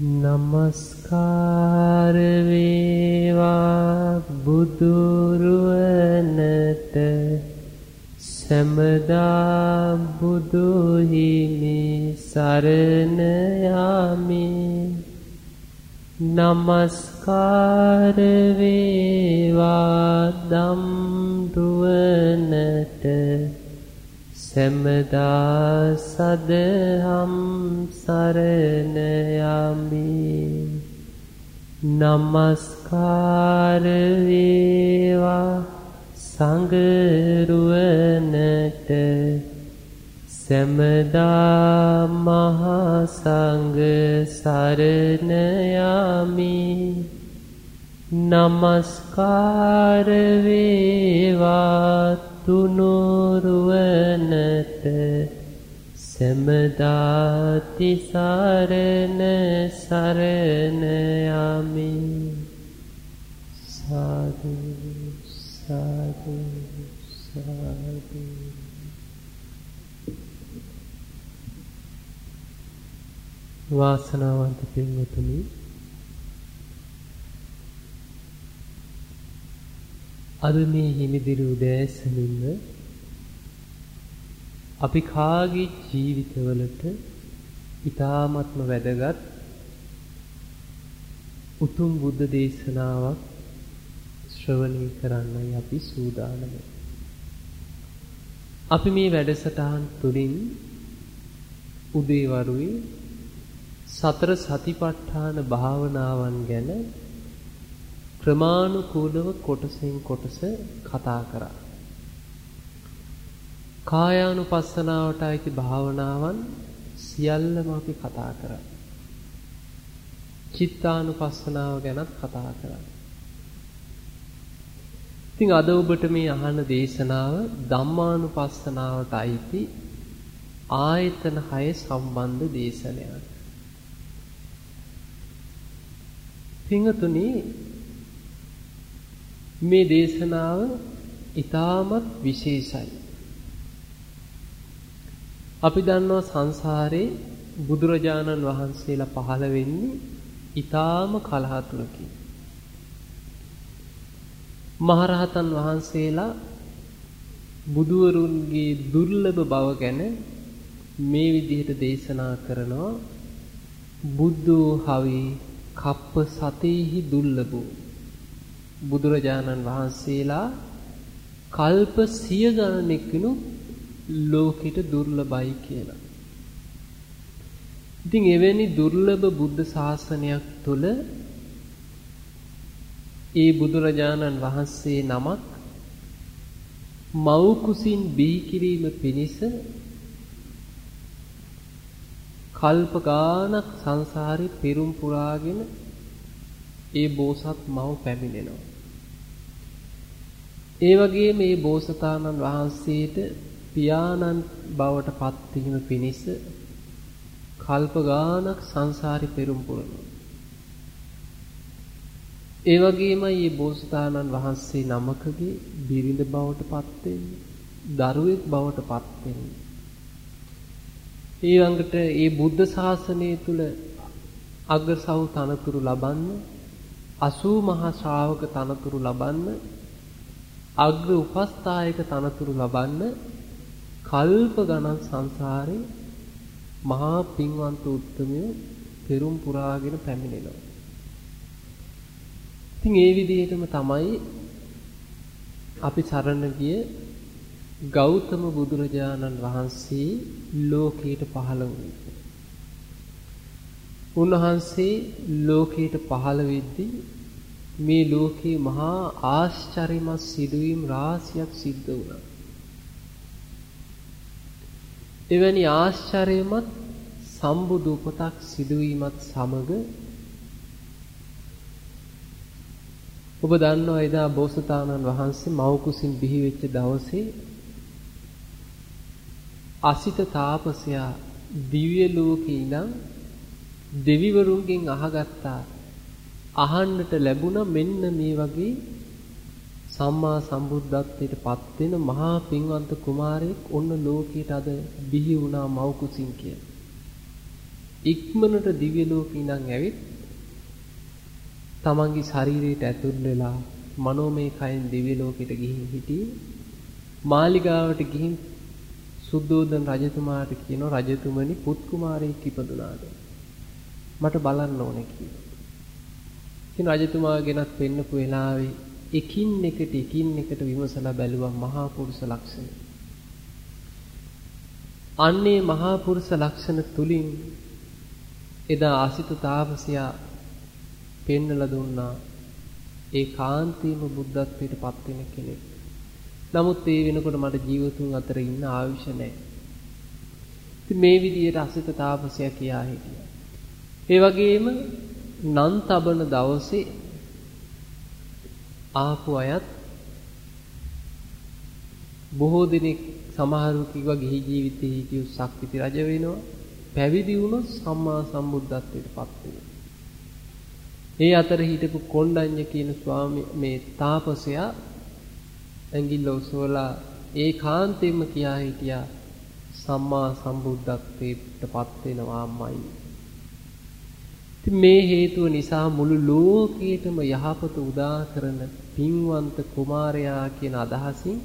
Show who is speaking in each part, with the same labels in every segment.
Speaker 1: නමස්කාර වේවා බුදුරුවනට සමදා බුදු හිමි සරණ යමි. නමස්කාර වේවා දම් දුවනට සැමදා සදහම් සරණ යමි නමස්කාර වේවා සංගරුවනට සැමදා මහා සංඝ සරණ යමි නමස්කාර වේවා තුනුරුවනට සැමදාති සරණ සරණ යමි. සාදු සාදු සාදු. වාසනාවන්ත පින්වතුනි අද මේ හිමිදිරි උදෑසනින්ම අපි කාගේ ජීවිතවලට ඊ타ත්ම වැදගත් උතුම් බුද්ධ දේශනාවක් ශ්‍රවණය කරන්නයි අපි සූදානම. අපි මේ වැඩසටහන් තුළින් උදේ වරුවේ සතර සතිපට්ඨාන භාවනාවන් ගැන ක්‍රමානුකූලව කොටසෙන් කොටස කතා කරා. කායානුපස්සනාවට අයිති භාවනාවන් සියල්ලම අපි කතා කරා. චිත්තානුපස්සනාව ගැනත් කතා කරා. ඉතින් අද ඔබට මේ අහන දේශනාව ධම්මානුපස්සනාවට අයිති ආයතන 6 සම්බන්ධ දේශනයක්. පින්තුනි මේ දේශනාව ඊටමත් විශේෂයි. අපි දන්නවා සංසාරේ බුදුරජාණන් වහන්සේලා පහළ වෙන්නේ ඊටාම කලහතුරකින්. මහරහතන් වහන්සේලා බුදුවරුන්ගේ දුර්ලභ බව ගැන මේ විදිහට දේශනා කරනවා බුද්ධෝ හවි කප්ප සතේහි දුර්ලභෝ බුදුරජාණන් වහන්සේලා කල්ප සිය ගණනෙකිනු ලෝකෙට දුර්ලභයි කියලා. ඉතින් එවැනි දුර්ලභ බුද්ධ ශාසනයක් තුළ ඒ බුදුරජාණන් වහන්සේ නමක් මව් කුසින් බිහි කිරීම පිණිස කල්ප ගානක් සංසාරේ පෙරුම් පුරාගෙන ඒ බෝසත් මව් පැමිණෙනවා. ඒ වගේ මේ බෝසතාණන් වහන්සේට පියාණන් බවට පත්වීම පිණිස කල්ප ගානක් සංසාරේ පෙරුම් පුරනවා. ඒ වගේම මේ බෝසතාණන් වහන්සේ නමකගේ බිරිඳ බවට පත් වෙන්නේ, දරුවෙක් බවට පත් වෙන්නේ. ඊළඟට මේ බුද්ධ ශාසනය තුල අග්‍රසව් තනතුරු ලබන්න 80 මහා ශ්‍රාවක තනතුරු ලබන්න අග්‍ර උපස්ථායක තනතුරු ලබන්න කල්ප ගණන් සංසාරේ මහා පින්වන්ත උත්තමයෝ පෙරුම් පුරාගෙන පැමිණෙනවා. ඉතින් ඒ විදිහටම තමයි අපි සරණ ගිය ගෞතම බුදුරජාණන් වහන්සේ ලෝකයට පහළ වුණේ. උන්වහන්සේ ලෝකයට පහළ වෙද්දී මේ ලෝකේ මහා ආශ්චර්යමත් සිදුවීම් රාශියක් සිද්ධ වුණා. එවැනි ආශ්චර්යමත් සම්බුදු උපතක් සිදුවීමත් සමග ඔබ දන්නවා එදා බෝසතාණන් වහන්සේ මව් කුසින් බිහි වෙච්ච දවසේ අසිත තාපසයා දිව්‍ය ලෝකේ ඉඳන් දෙවිවරුන්ගෙන් අහගත්තා අහන්නට ලැබුණා මෙන්න මේ වගේ සම්මා සම්බුද්ධත්වයට පත් වෙන මහා පින්වන්ත කුමාරයෙක් ඔන්න ලෝකයට අද බිහි වුණා මව් කුසින් කියලා. ඉක්මනට දිව්‍ය ලෝකේ ඉඳන් ඇවිත් තමන්ගේ ශරීරයට ඇතුල් වෙලා මනෝමය කයෙන් දිව්‍ය ලෝකෙට ගිහින් හිටියේ මාලිගාවට ගිහින් සුද්ධෝදන රජතුමාට කියනවා රජතුමනි පුත් කුමාරයෙක් ඉපදුනාද මට බලන්න ඕනේ කියලා. ඉතින් රජතුමා ගෙනත් පෙන්නපු වෙලාවේ එකින් එකට එකින් එකට විමසලා බැලුවා මහා පුරුෂ ලක්ෂණ. අන්නේ මහා පුරුෂ ලක්ෂණ තුලින් එදා ආසිත තාපසයා පෙන්නලා දුන්නා ඒ කාන්තීම බුද්ධත්වයට පත් වෙන කෙනෙක්. නමුත් ඒ වෙනකොට මට ජීවතුන් අතර ඉන්න ආයුෂ නැහැ. ඉතින් මේ විදිහට අසිත තාපසයා කියා හිටියා. ඒ වගේම නන් තබන දවසේ ආපු අයත් බොහෝ දිනක් සමහරු කිව්වා ගිහි ජීවිතේ හිටියු ශක්තිති රජ වෙනවා පැවිදි වුණොත් සම්මා සම්බුද්ධත්වයට පත් වෙනවා. ඒ අතර හිටපු කොණ්ඩඤ්ඤ කියන ස්වාමී මේ තාපසයා ඇඟිල්ල උසවලා ඒ කාන්තෙම කියා හිටියා සම්මා සම්බුද්ධත්වයට පත් වෙනවාමයි. ඉතින් මේ හේතුව නිසා මුළු ලෝකයටම යහපත උදා කරන පින්වන්ත කුමාරයා කියන අදහසින්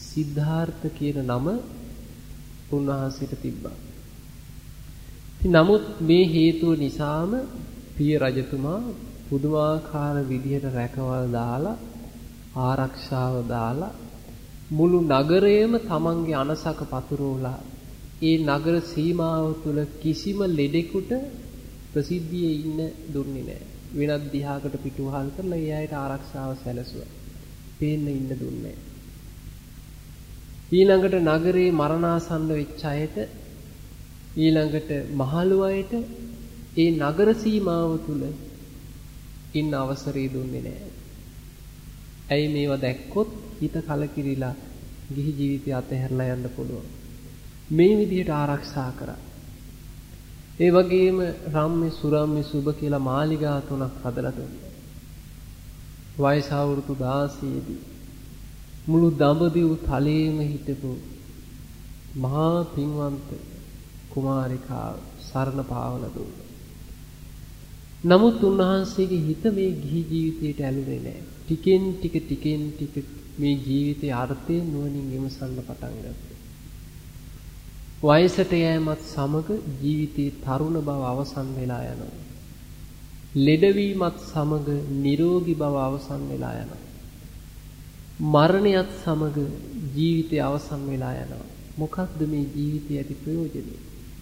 Speaker 1: සිද්ධාර්ථ කියන නම උන්වහන්සේට තිබ්බා. ඉතින් නමුත් මේ හේතුව නිසාම පිය රජතුමා පුදුමාකාර විදිහට රැකවල් දාලා ආරක්ෂාව දාලා මුළු නගරයම තමන්ගේ අනසක පතුරවලා ඒ නගර සීමාව තුල කිසිම ලෙඩෙකුට ප්‍රසිද්ධියේ ඉන්න දුන්නේ නැහැ. වෙනත් දිහාකට පිටුවහල් කරලා ඒ අයට ආරක්ෂාව සැලසුවා. පේන්න ඉන්න දුන්නේ ඊළඟට නගරේ මරණාසන්න වෙච්ච අයට ඊළඟට මහලු අයට ඒ නගර සීමාව තුල ඉන්න අවසරය දුන්නේ නැහැ. ඇයි මේවා දැක්කොත් හිත කලකිරිලා ගිහි ජීවිතය අතහැරලා යන්න පුළුවන්. මේ විදිහට ආරක්ෂා කරා. ඒ වගේම රම්මේ සුරම්මේ සුබ කියලා මාලිගා තුනක් හදලා දුන්නා. වයස අවුරුදු 16 දී මුළු දඹදිව් තලයේම හිටපු මහා පින්වන්ත කුමාරිකාව සරණ පාවල දුන්නා. නමුත් උන්වහන්සේගේ හිත මේ ගිහි ජීවිතයට ඇලුනේ නැහැ. ටිකෙන් ටික ටිකෙන් ටික මේ ජීවිතයේ අර්ථය නුවණින් විමසන්න පටන් ගත්තා. වයසට යෑමත් සමග ජීවිතයේ තරුණ බව අවසන් වෙලා යනවා. ලෙඩවීමත් සමග නිරෝගී බව අවසන් වෙලා යනවා. මරණයත් සමග ජීවිතය අවසන් වෙලා යනවා. මොකක්ද මේ ජීවිතයේ ඇති ප්‍රයෝජනය?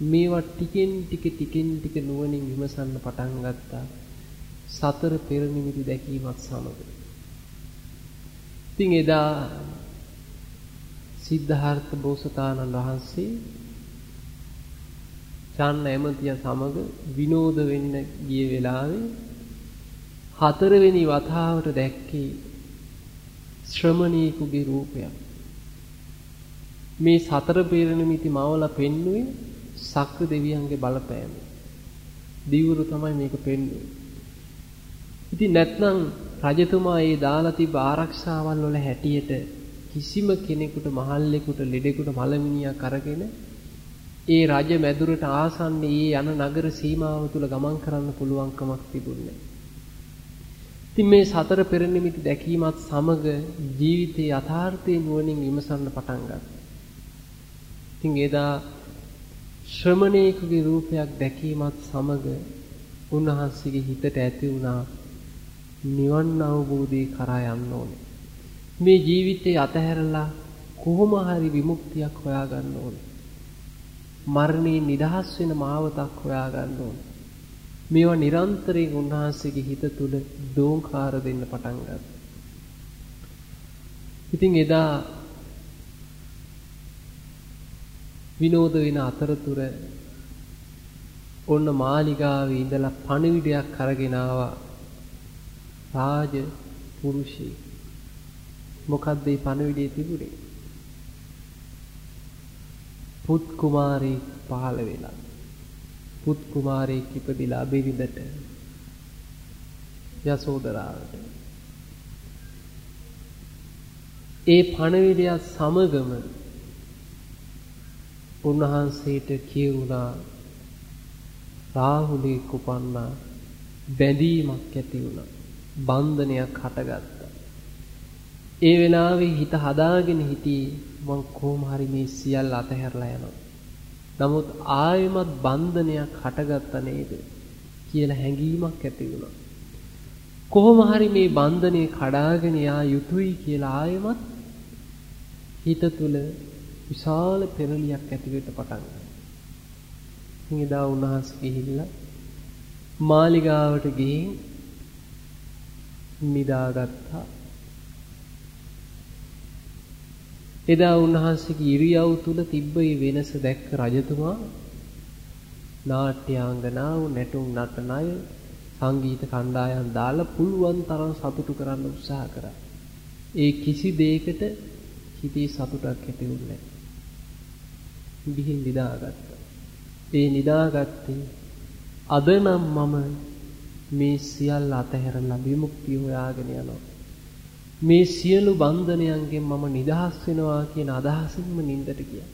Speaker 1: මේවා ටිකෙන් ටික ටිකෙන් ටික නුවණින් විමසන්න පටන් ගත්තා. සතර පෙර නිමිති දැකීමත් සමග. ඉතින් එදා සිද්ධාර්ථ බෝසතාණන් වහන්සේ චන්න ඇමතිය සමග විනෝද වෙන්න ගිය වෙලාවේ හතරවෙනි වතාවට දැක්කේ ශ්‍රමණීකුගේ රූපයක්. මේ සතර පෙරණිමිති මවලා පෙන්නුවේ සක්‍ර දෙවියන්ගේ බලපෑම. දිවුරු තමයි මේක පෙන්නුවේ. ඉතින් නැත්නම් රජතුමා ඒ දාලා තිබ්බ ආරක්ෂාවල් වල හැටියට කිසිම කෙනෙකුට මහල්ලෙකුට ලෙඩෙකුට මලමිනියක් අරගෙන ඒ රජ මැදුරට ආසන්නේ ඒ යන නගර සීමාව තුල ගමන් කරන්න පුළුවන්කමක් තිබුණේ ඉතින් මේ සතර පෙර නිමිති දැකීමත් සමග ජීවිතයේ යථාර්ථය නුවණින් විමසන්න පටන් ගත්තා. ඉතින් එදා ශ්‍රමණේකුගේ රූපයක් දැකීමත් සමග උන්වහන්සේගේ හිතට ඇති වුණා නිවන් අවබෝධය කරා යන්න ඕනේ. මේ ජීවිතේ අතහැරලා කොහොම හරි විමුක්තියක් හොයාගන්න ඕනේ. මරණයෙන් නිදහස් වෙන මාවතක් හොයාගන්න ඕනේ. මේවා නිරන්තරයෙන් උන්වහන්සේගේ හිත තුල දෝංකාර දෙන්න පටන් ගත්තා. ඉතින් එදා විනෝද වෙන අතරතුර ඔන්න මාලිගාවේ ඉඳලා පණිවිඩයක් අරගෙන ආවා රාජ පුරුෂයෙක් මොකක්ද මේ පණවිඩේ තිබුණේ? පුත් කුමාරී පහළ වෙලා. පුත් කුමාරයෙක් ඉපදිලා බිරිඳට යසෝදරාවට. ඒ පණවිඩය සමගම උන්වහන්සේට කියුණා රාහුලේ කුපන්නා බැඳීමක් ඇති වුණා. බන්ධනයක් හටගත්තා. ඒ වෙලාවේ හිත හදාගෙන හිටියේ මං කොහොම හරි මේ සියල්ල අතහැරලා යනවා. නමුත් ආයෙමත් බන්ධනයක් හටගත්තා නේද කියලා හැඟීමක් ඇති වුණා. කොහොම හරි මේ බන්ධනේ කඩාගෙන යා යුතුයි කියලා ආයෙමත් හිත තුල විශාල පෙරලියක් ඇති වෙන්න පටන් ගත්තා. ඉතින් එදා උන්වහන්සේ ගිහිල්ලා මාලිගාවට ගිහින් නිදාගත්තා. එදා උන්වහන්සේගේ ඉරියව් තුල තිබ්බ මේ වෙනස දැක්ක රජතුමා නාට්‍යාංගනාව නැටුම් නටන අය සංගීත කණ්ඩායම් දාලා පුළුවන් තරම් සතුටු කරන්න උත්සාහ කරා. ඒ කිසි දෙයකට හිතේ සතුටක් ඇති වුණේ නැහැ. ගිහින් නිදාගත්තා. ඒ නිදාගත්තේ අද නම් මම මේ සියල්ල අතහැරලා විමුක්තිය හොයාගෙන යනවා. මේ සියලු බන්ධනයන්ගෙන් මම නිදහස් වෙනවා කියන අදහසින්ම නින්දට ගියා.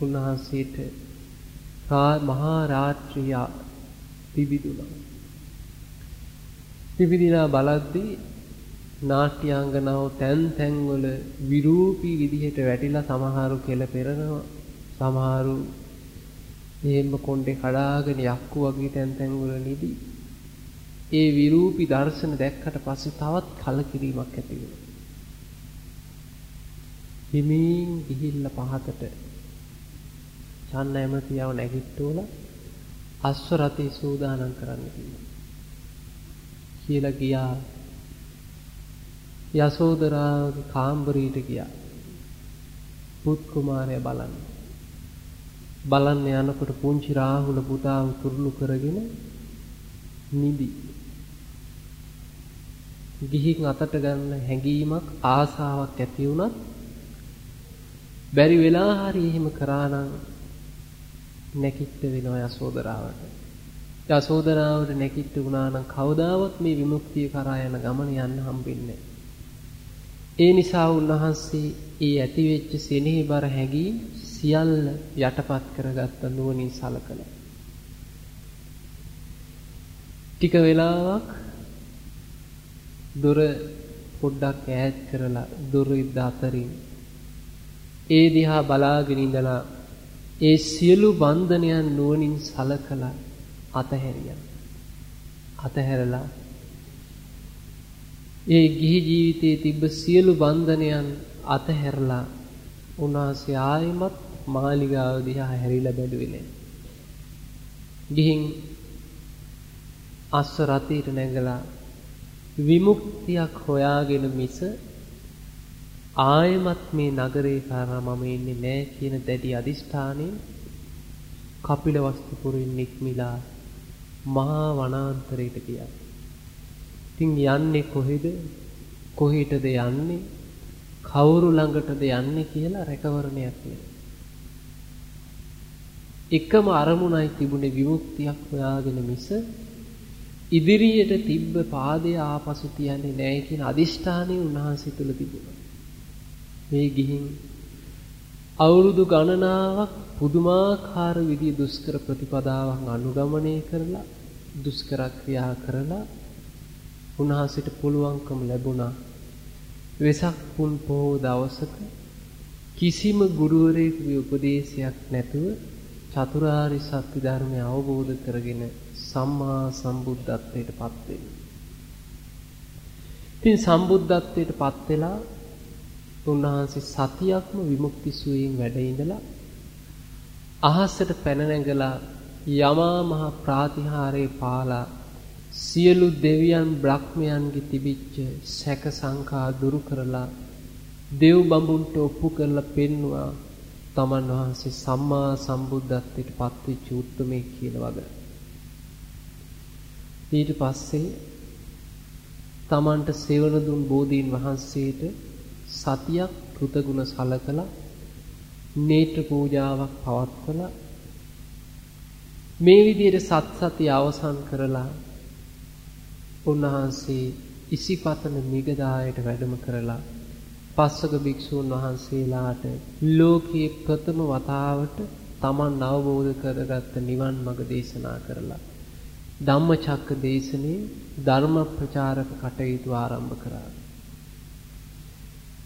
Speaker 1: උන්වහන්සේට මහා රාත්‍රිය පිබිදුණා. පිබිදිනා බලද්දී නාට්‍යාංගනාව තැන් තැන්වල විරූපී විදිහට වැටිලා සමහරු කෙල පෙරනවා සමහරු එහෙම කොණ්ඩේ කඩාගෙන යක්කු වගේ තැන් තැන්වල නිදි ඒ විරූපී දර්ශන දැක්කට පස්සේ තවත් කලකිරීමක් ඇති වෙනවා හිමින් ගිහිල්ලා පහතට චන්න ඇමතියව නැගිට්ටෝලා අස්ව රතේ සූදානම් කරන්න කිව්වා කියලා ගියා යසෝදරාගේ කාම්බරීට ගියා. පුත් කුමාරයා බලන්න. බලන්න යනකොට පුංචි රාහුල පුතා උතුරුළු කරගෙන නිදි. ගිහින් අතට ගන්න හැඟීමක් ආසාවක් ඇති වුණත් බැරි වෙලා හරි එහෙම කරා නම් නැකිට වෙනවා යසෝදරාවට. යසෝදරාවට නැකිට වුණා නම් කවදාවත් මේ විමුක්තිය කරා යන ගමන යන්න හම්බෙන්නේ නැහැ. ඒ නිසා උන්වහන්සේ ඒ ඇතිවෙච්ච සෙනෙහිබර හැඟීම් සියල්ල යටපත් කරගත්ත නුවණින් සලකලා. ටික වෙලාවක් දොර පොඩ්ඩක් ඈත් කරලා දොර ඉද්ද අතරින් ඒ දිහා බලාගෙන ඉඳලා ඒ සියලු බන්ධනයන් නුවණින් සලකලා අතහැරියා. අතහැරලා ඒ ගිහි ජීවිතයේ තිබ්බ සියලු බන්ධනයන් අතහැරලා උන්වහන්සේ ආයෙමත් මාලිගාව දිහා හැරිලා බැලුවේ නෑ. ගිහින් අස්ස රථයට නැගලා විමුක්තියක් හොයාගෙන මිස ආයෙමත් මේ නගරේ කරා මම ඉන්නේ නෑ කියන දැඩි අදිෂ්ඨානයෙන් කපිලවස්තුපුරින් නික්මිලා මහා වනාන්තරයට ගියා. ඉතින් යන්නේ කොහෙද? කොහෙටද යන්නේ? කවුරු ළඟටද යන්නේ කියලා රැකවරණයක් නෑ. එකම අරමුණයි තිබුණේ විමුක්තියක් හොයාගෙන මිස ඉදිරියට තිබ්බ පාදය ආපසු තියන්නේ නැහැ කියන අදිෂ්ඨානය උන්වහන්සේ තුල තිබුණා. මේ ගිහින් අවුරුදු ගණනාවක් පුදුමාකාර විදිය දුෂ්කර ප්‍රතිපදාවන් අනුගමනය කරලා දුෂ්කර ක්‍රියා කරලා උන්වහන්සේට පුළුවන්කම ලැබුණා වෙසක් පුන් පොහෝ දවසක කිසිම ගුරුවරයෙකුගේ උපදේශයක් නැතුව චතුරාරි සත්‍ය ධර්මය අවබෝධ කරගෙන සම්මා සම්බුද්ධත්වයට පත් වෙන්න. ඉතින් සම්බුද්ධත්වයට පත් වෙලා උන්වහන්සේ සතියක්ම විමුක්ති සුවයෙන් වැඩ ඉඳලා අහසට පැන නැගලා යමා මහ ප්‍රාතිහාරේ පාලා සියලු දෙවියන් බ්‍රහ්මයන්ගේ තිබිච්ච සැක සංකා දුරු කරලා දෙව් බඹුන්ට ඔප්පු කරලා පෙන්නවා තමන් වහන්සේ සම්මා සම්බුද්ධත්වයට පත්වෙච්ච උත්මේ කියන වග. ඊට පස්සේ තමන්ට සෙවන දුන් බෝධීන් වහන්සේට සතියක් කෘතගුණ සලකලා නේත්‍ර පූජාවක් පවත්වලා මේ විදිහට සත් සතිය අවසන් කරලා උන්වහන්සේ ඉසිපතන මිගදායට වැඩම කරලා පස්සක භික්ෂූන් වහන්සේලාට ලෝකයේ ප්‍රථම වතාවට තමන් අවබෝධ කරගත්ත නිවන් මඟ දේශනා කරලා ධම්මචක්ක දේශනේ ධර්ම ප්‍රචාරක කටයුතු ආරම්භ කරා.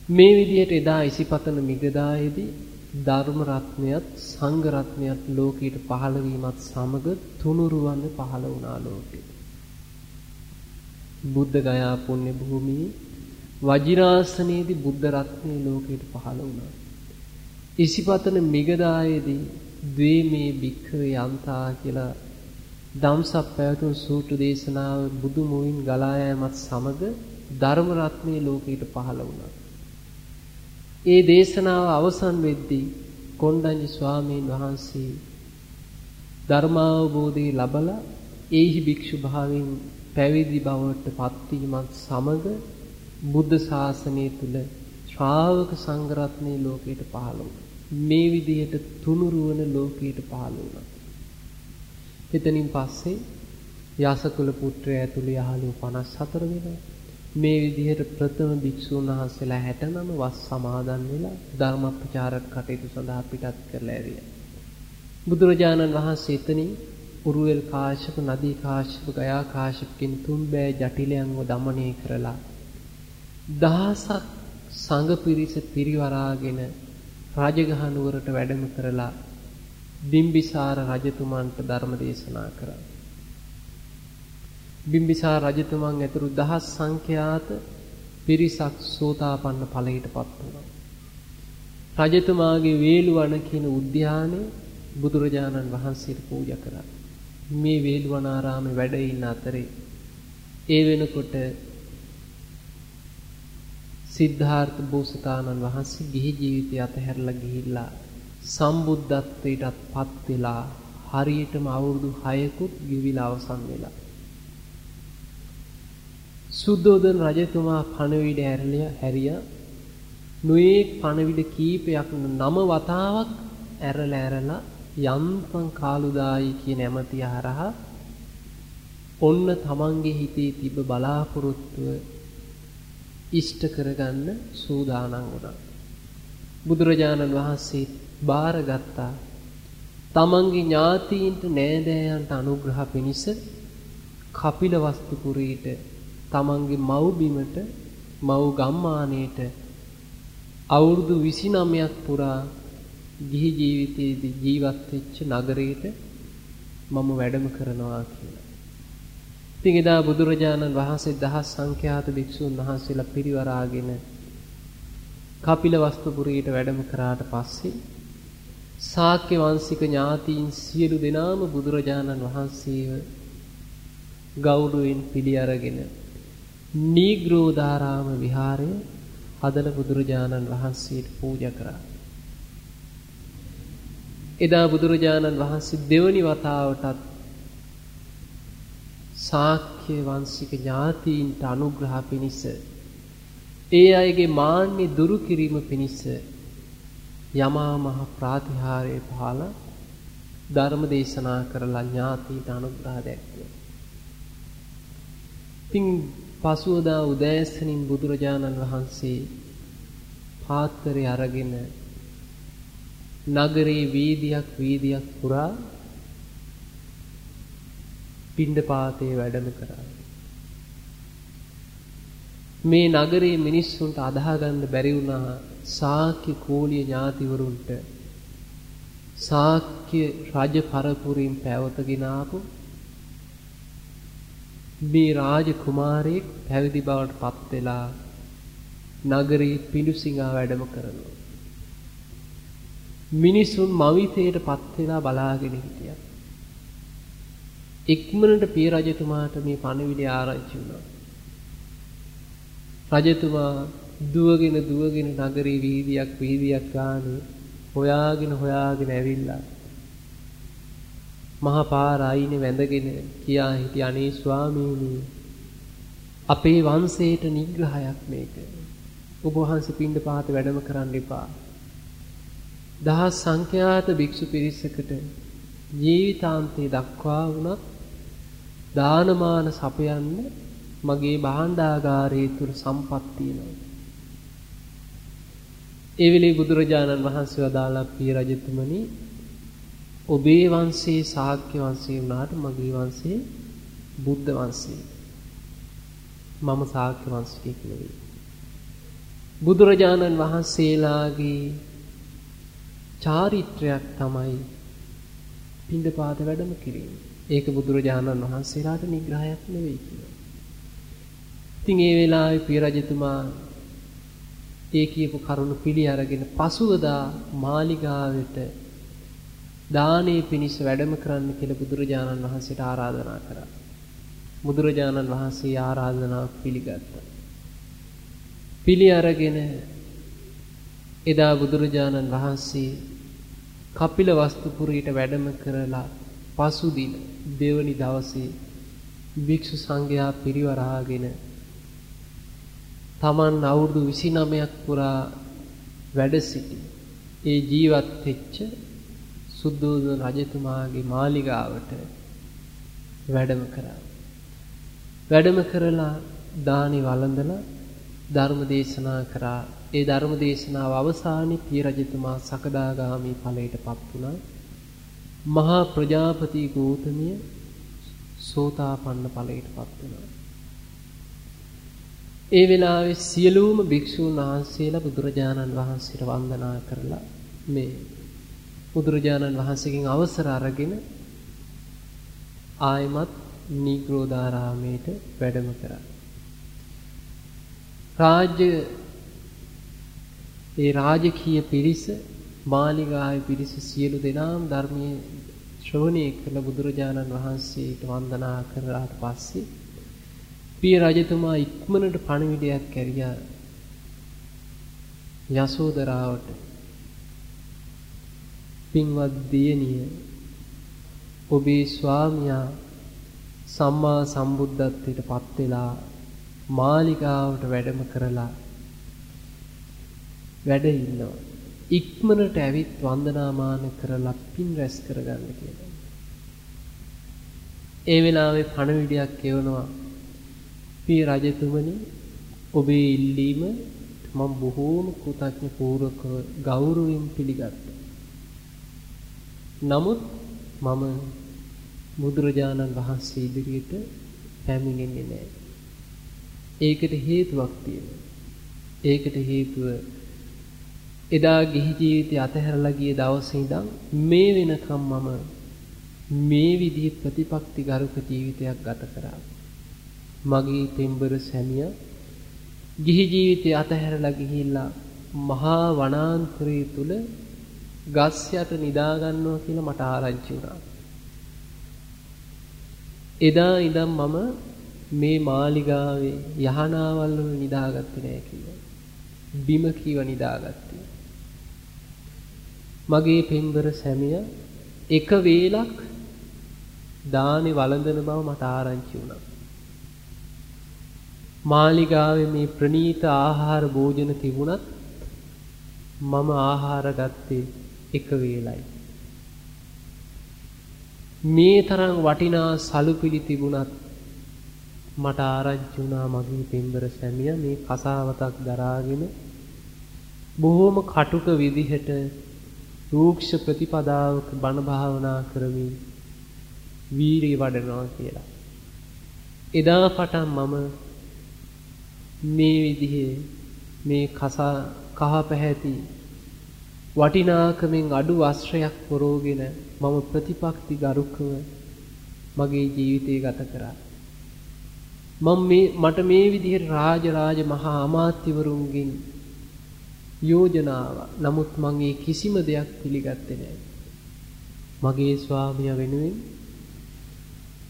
Speaker 1: මේ විදිහට එදා ඉසිපතන මිගදායේදී ධර්ම රත්නයත් සංඝ රත්නයත් ලෝකයට පහළ වීමත් සමග තුනුරුවන් පහළ වුණා ලෝකෙට. බුද්ධ ගයා පුණ්‍ය භූමියේ වජිරාසනයේදී බුද්ධ රත්නය ලෝකයට පහළ වුණා. ඉසිපතන මිගදායේදී ද්වේමේ භික්ඛවේ යන්තා කියලා ධම්සප් පැවතුම් සූත්‍ර දේශනාව බුදු මුවින් ගලා යාමත් සමග ධර්ම රත්නය ලෝකයට පහළ වුණා. ඒ දේශනාව අවසන් වෙද්දී කොණ්ඩඤ්ඤ ස්වාමීන් වහන්සේ ධර්මාවබෝධය ලබලා ඒහි භික්ෂු භාවයෙන් පැවිදි බවට පත්වීමත් සමග බුද්ධ ශාසනය තුල ශ්‍රාවක සංඝරත්නයේ ලෝකයට පහළ වුණා. මේ විදිහට තුනුරුවන ලෝකයට පහළ වුණා. එතනින් පස්සේ යසකුල පුත්‍රය ඇතුළු යහළුවෝ 54 වෙනවා. මේ විදිහට ප්‍රථම භික්ෂුන් වහන්සේලා 69 වස් සමාදන් වෙලා ධර්ම ප්‍රචාරක කටයුතු සඳහා පිටත් කරලා ඇරියා. බුදුරජාණන් වහන්සේ එතනින් උරුවෙල් කාශ්‍යප නදී කාශ්‍යප ගයා කාශ්‍යප කියන තුන් බෑ ජටිලයන්ව দমনය කරලා දහසක් සංඝ පිරිස පිරිවරාගෙන රාජගහ නුවරට වැඩම කරලා බිම්බිසාර රජතුමන්ට ධර්ම දේශනා කරා. බිම්බිසාර රජතුමන් ඇතුළු දහස් සංඛ්‍යාත පිරිසක් සෝතාපන්න ඵලයටපත් වුණා. රජතුමාගේ වේළුවන කියන උද්‍යානයේ බුදුරජාණන් වහන්සේට පූජා කරා. මේ වේළුවනාරාමේ වැඩ ඉන්න අතරේ ඒ වෙනකොට සිද්ධාර්ථ බෝසතාණන් වහන්සේ ගිහි ජීවිතය අතහැරලා ගිහිල්ලා සම්බුද්ධත්වයටත් පත් වෙලා හරියටම අවුරුදු 6කුත් ගෙවිලා අවසන් වෙලා. සුද්ධෝදන රජතුමා පණවිඩ ඇරලිය හැරියා නොයේ පණවිඩ කීපයක් නම වතාවක් ඇරලා ඇරලා යන්තම් කාලුදායි කියන ඇමතිය හරහා ඔන්න තමන්ගේ හිතේ තිබ බලාපොරොත්තුව ඉෂ්ට කරගන්න සූදානම් වුණා. බුදුරජාණන් වහන්සේ බාරගත්තා. තමන්ගේ ඥාතීන්ට නෑදෑයන්ට අනුග්‍රහ පිණිස කපිලවස්තුපුරීට තමන්ගේ මව්බිමට මව් ගම්මානයට අවුරුදු 29ක් පුරා ගිහි ජීවිතයේදී ජීවත් වෙච්ච නගරයට මම වැඩම කරනවා කියලා. ඉතින් එදා බුදුරජාණන් වහන්සේ දහස් සංඛ්‍යාත භික්ෂුන් වහන්සේලා පිරිවරාගෙන කපිලවස්තුපුරයට වැඩම කරාට පස්සේ ශාක්‍ය වංශික ඥාතීන් සියලු දෙනාම බුදුරජාණන් වහන්සේව ගෞරවයෙන් පිළි අරගෙන නීග්‍රෝධාරාම විහාරය හදලා බුදුරජාණන් වහන්සේට පූජා කරා. එදා බුදුරජාණන් වහන්සේ දෙවනි වතාවටත් ශාක්‍ය වංශික ඥාතීන්ට අනුග්‍රහ පිණිස ඒ අයගේ මාන්නේ දුරු කිරීම පිණිස යමා මහ ප්‍රාතිහාරය පහළ ධර්ම දේශනා කරලා ඥාතීට අනුග්‍රහ දැක්වුවා. ඉතින් පසුවදා උදෑසනින් බුදුරජාණන් වහන්සේ පාත්‍රය අරගෙන නගරේ වීදියක් වීදියක් පුරා පිණ්ඩපාතේ වැඩම කරා. මේ නගරේ මිනිස්සුන්ට අදාහගන්න බැරි වුණා ශාක්‍ය කෝලිය ඥාතිවරුන්ට ශාක්‍ය රජ පරපුරින් පැවතගෙන ආපු මේ රාජ කුමාරයෙක් පැවිදි බවට පත් වෙලා නගරේ පිඬුසිඟා වැඩම කරනවා. මිනිසුන් මවිතයට පත් වෙලා බලාගෙන හිටියා. ඉක්මනට පිය රජතුමාට මේ පණවිඩය ආරංචි වුණා. රජතුමා දුවගෙන දුවගෙන නගරේ වීදියක් වීදියක් ගානේ හොයාගෙන හොයාගෙන ඇවිල්ලා මහා පාර අයිනේ වැඳගෙන කියා හිටිය අනේ ස්වාමීනි අපේ වංශයට නිග්‍රහයක් මේක. ඔබ වහන්සේ පින්ඳ පහත වැඩම කරන්න එපා. දහස් සංඛ්‍යාත භික්ෂු පිරිසකට ජීවිතාන්තය දක්වා වුණත් දානමාන සපයන්න මගේ භාණ්ඩාගාරයේ තුල සම්පත් තියෙනවා. ඒ වෙලේ බුදුරජාණන් වහන්සේ වදාලා පිය රජතුමනි ඔබේ වංශයේ ශාක්‍ය වංශය වුණාට මගේ වංශයේ බුද්ධ වංශය. මම ශාක්‍ය වංශිකයෙක් නෙවෙයි. බුදුරජාණන් වහන්සේලාගේ චාරිත්‍රයක් තමයි පින්දපාත වැඩම කිරීම. ඒක බුදුරජාණන් වහන්සේලාට නිග්‍රහයක් නෙවෙයි කියලා. ඉතින් ඒ වෙලාවේ පිය රජතුමා ඒ කියපු කරුණ පිළි අරගෙන පසුවදා මාලිගාවට දානේ පිණිස වැඩම කරන්න කියලා බුදුරජාණන් වහන්සේට ආරාධනා කරා. බුදුරජාණන් වහන්සේ ආරාධනාව පිළිගත්තා. පිළි අරගෙන එදා බුදුරජාණන් වහන්සේ කපිල වස්තුපුරයට වැඩම කරලා පසුදින දෙවනි දවසේ භික්ෂු සංඝයා පිරිවරාගෙන තමන් අවුරුදු 29ක් පුරා වැඩ සිටි ඒ ජීවත් වෙච්ච සුද්ධෝදන රජතුමාගේ මාලිගාවට වැඩම කරා. වැඩම කරලා දානි වළඳලා ධර්ම දේශනා කරා. ඒ ධර්ම දේශනාව අවසානයේ පිය රජතුමා සකදාගාමි ඵලයටපත් වුණා. මහා ප්‍රජාපති ගෞතමිය සෝතාපන්න ඵලයටපත් වුණා. ඒ වෙලාවේ සියලුම භික්ෂූන් වහන්සේලා බුදුරජාණන් වහන්සේට වන්දනා කරලා මේ බුදුරජාණන් වහන්සේගෙන් අවසර අරගෙන ආයමත් නීග්‍රෝධාරාමයට වැඩම කරා. රාජ්‍ය ඒ රාජකීය පිරිස මාලිගාවේ පිරිස සියලු දෙනාම ධර්මයේ ශ්‍රවණය කළ බුදුරජාණන් වහන්සේට වන්දනා කරලාට පස්සේ පිය රජතුමා ඉක්මනට පණිවිඩයක් කැරියා යසෝදරාවට පින්වත් දියණිය ඔබේ ස්වාමියා සම්මා සම්බුද්ධත්වයට පත් වෙලා මාලිගාවට වැඩම කරලා වැඩ ඉන්නවා. ඉක්මනට ඇවිත් වන්දනාමාන කරලා පින් රැස් කරගන්න කියලා. ඒ වෙලාවේ පණවිඩයක් කියවනවා. පිය රජතුමනි ඔබේ ඉල්ලීම මම බොහෝම කෘතඥ පූර්වක ගෞරවයෙන් පිළිගත්තා. නමුත් මම බුදුරජාණන් වහන්සේ ඉදිරියට පැමිණෙන්නේ නැහැ. ඒකට හේතුවක් තියෙනවා. ඒකට හේතුව එදා ගිහි ජීවිතය අතහැරලා ගිය දවසේ ඉඳන් මේ වෙනකම් මම මේ විදිහේ ප්‍රතිපක්ති ගරුක ජීවිතයක් ගත කරා. මගේ පෙම්බර සැමියා ගිහි ජීවිතය අතහැරලා ගිහිල්ලා මහා වනාන්තරය තුල ගස් යට නිදා ගන්නවා කියලා මට ආරංචි වුණා. එදා ඉඳන් මම මේ මාලිගාවේ යහනාවල් වල නිදාගත්තේ නෑ කිව්වා. බිම කීව නිදාගත්තේ. මගේ පෙම්බර සැමිය එක වේලක් දානි වළඳන බව මට ආරංචි වුණා. මාලිගාවේ මේ ප්‍රනීත ආහාර භෝජන තිබුණත් මම ආහාර ගත්තේ එක වේලයි. මේ තරම් වටිනා සලුපිලි තිබුණත් මට ආරංචි වුණා මගේ පෙම්බර සැමියා මේ කසාවතක් දරාගෙන බොහොම කටුක විදිහට රූක්ෂ ප්‍රතිපදාවක බණ භාවනා කරමින් වීරිය වඩනවා කියලා. එදා පටන් මම මේ විදිහේ මේ කසා කහ පැහැති වටිනාකමින් අඩු වස්ත්‍රයක් පොරෝගෙන මම ප්‍රතිපක්ති ගරුකව මගේ ජීවිතය ගත කරා. මම මේ මට මේ විදිහට රාජ රාජ මහා අමාත්‍යවරුන්ගෙන් යෝජනාව. නමුත් මං ඒ කිසිම දෙයක් පිළිගත්තේ නැහැ. මගේ ස්වාමියා වෙනුවෙන්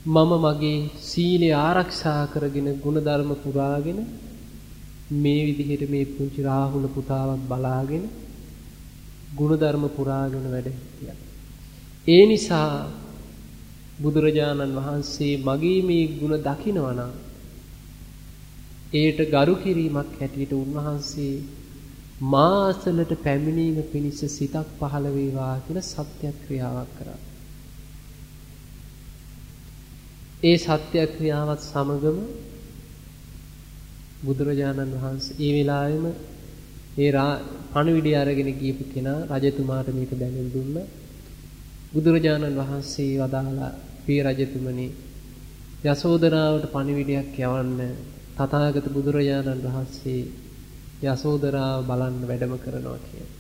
Speaker 1: මම මගේ සීලය ආරක්ෂා කරගෙන ಗುಣධර්ම පුරාගෙන මේ විදිහට මේ පුංචි රාහුල පුතාවක් බලාගෙන ගුණධර්ම පුරාගෙන වැඩ හිටියා. ඒ නිසා බුදුරජාණන් වහන්සේ මගේ මේ ගුණ දකිනවා නම් ඒට ගරු කිරීමක් හැටියට උන්වහන්සේ මාසලට පැමිණීම පිණිස සිතක් පහළ වේවා කියලා සත්‍යක්‍රියාවක් කරා. ඒ සත්‍යක්‍රියාවත් සමගම බුදුරජාණන් වහන්සේ ඒ වෙලාවෙම ඒ පණවිඩය අරගෙන ගියපු කෙනා රජතුමාට මේක දැනුම් දුන්නා. බුදුරජාණන් වහන්සේ වදාලා පිය රජතුමනි යසෝදරාවට පණිවිඩයක් යවන්න තථාගත බුදුරජාණන් වහන්සේ යසෝදරාව බලන්න වැඩම කරනවා කියලා.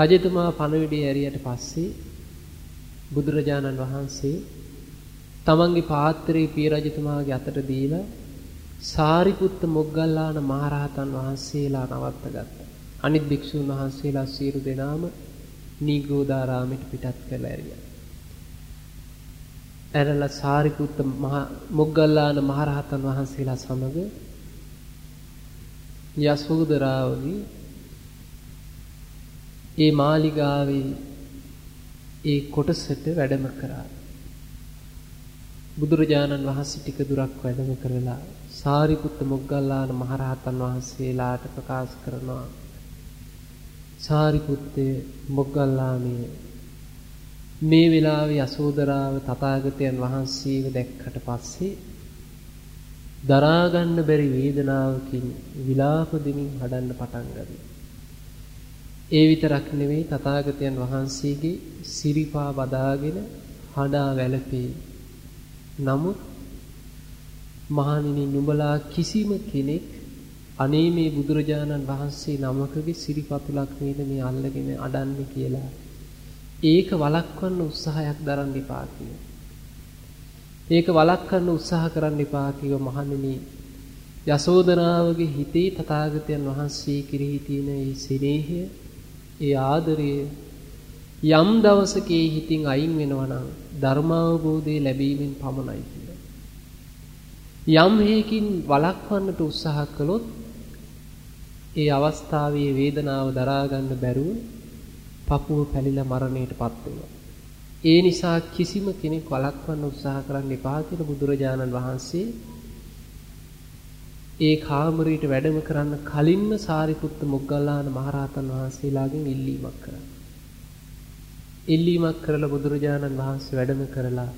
Speaker 1: රජතුමා පණවිඩය ඇරියට පස්සේ බුදුරජාණන් වහන්සේ තමන්ගේ පාත්‍රයේ පිය රජතුමාගේ අතට දීලා සාරිපුත්ත මොග්ගල්ලාන මහරහතන් වහන්සේලා නවත්ත ගත්තා. අනිත් භික්ෂුන් වහන්සේලා සියලු දෙනාම නීගෝදාරාමයට පිටත් කරලා ඇරියා. ඇරලා සාරිපුත්ත මහ මොග්ගල්ලාන මහරහතන් වහන්සේලා සමග යසෝදරාවගේ ඒ මාලිගාවේ ඒ කොටසට වැඩම කරා. බුදුරජාණන් වහන්සේ ටික දුරක් වැඩම කරලා සාරිපුත්ත මොග්ගල්ලාන මහරහතන් වහන්සේලාට ප්‍රකාශ කරනවා සාරිපුත්තේ මොග්ගල්ලානේ මේ වෙලාවේ යසෝදරාව තථාගතයන් වහන්සේව දැක්කට පස්සේ දරා ගන්න බැරි වේදනාවකින් විලාප දෙමින් හඩන්න පටන් ගත්තා. ඒ විතරක් නෙවෙයි තථාගතයන් වහන්සේගේ සිරිපා බදාගෙන හඬා වැළපේ. නමුත් මහණෙනි නුඹලා කිසිම කෙනෙක් අනේ මේ බුදුරජාණන් වහන්සේ නමකගේ සිරිපතුලක් නේද මේ අල්ලගෙන අඩන්නේ කියලා ඒක වළක්වන්න උත්සාහයක් දරන්න එපා කියලා. ඒක වළක්වන්න උත්සාහ කරන්න එපා කිව මහණෙනි යසෝදරාවගේ හිතේ තථාගතයන් වහන්සේ කෙරෙහි තියෙන ඒ සෙනෙහය ඒ ආදරය යම් දවසක ඒ හිතින් අයින් වෙනවා නම් ධර්මාවබෝධය ලැබීමෙන් පමණයි කියලා. යම් හේකින් වළක්වන්නට උත්සාහ කළොත් ඒ අවස්ථාවේ වේදනාව දරා ගන්න බැරුව පපුව පැලිලා මරණයටපත් වෙනවා. ඒ නිසා කිසිම කෙනෙක් වළක්වන්න උත්සාහ කරන්න එපා කියලා බුදුරජාණන් වහන්සේ ඒ කාමරයට වැඩම කරන්න කලින්ම සාරිපුත්ත මොග්ගල්ලාන මහරහතන් වහන්සේලාගෙන් ඉල්ලීමක් කරා. ඉල්ලීමක් කරලා බුදුරජාණන් වහන්සේ වැඩම කරලා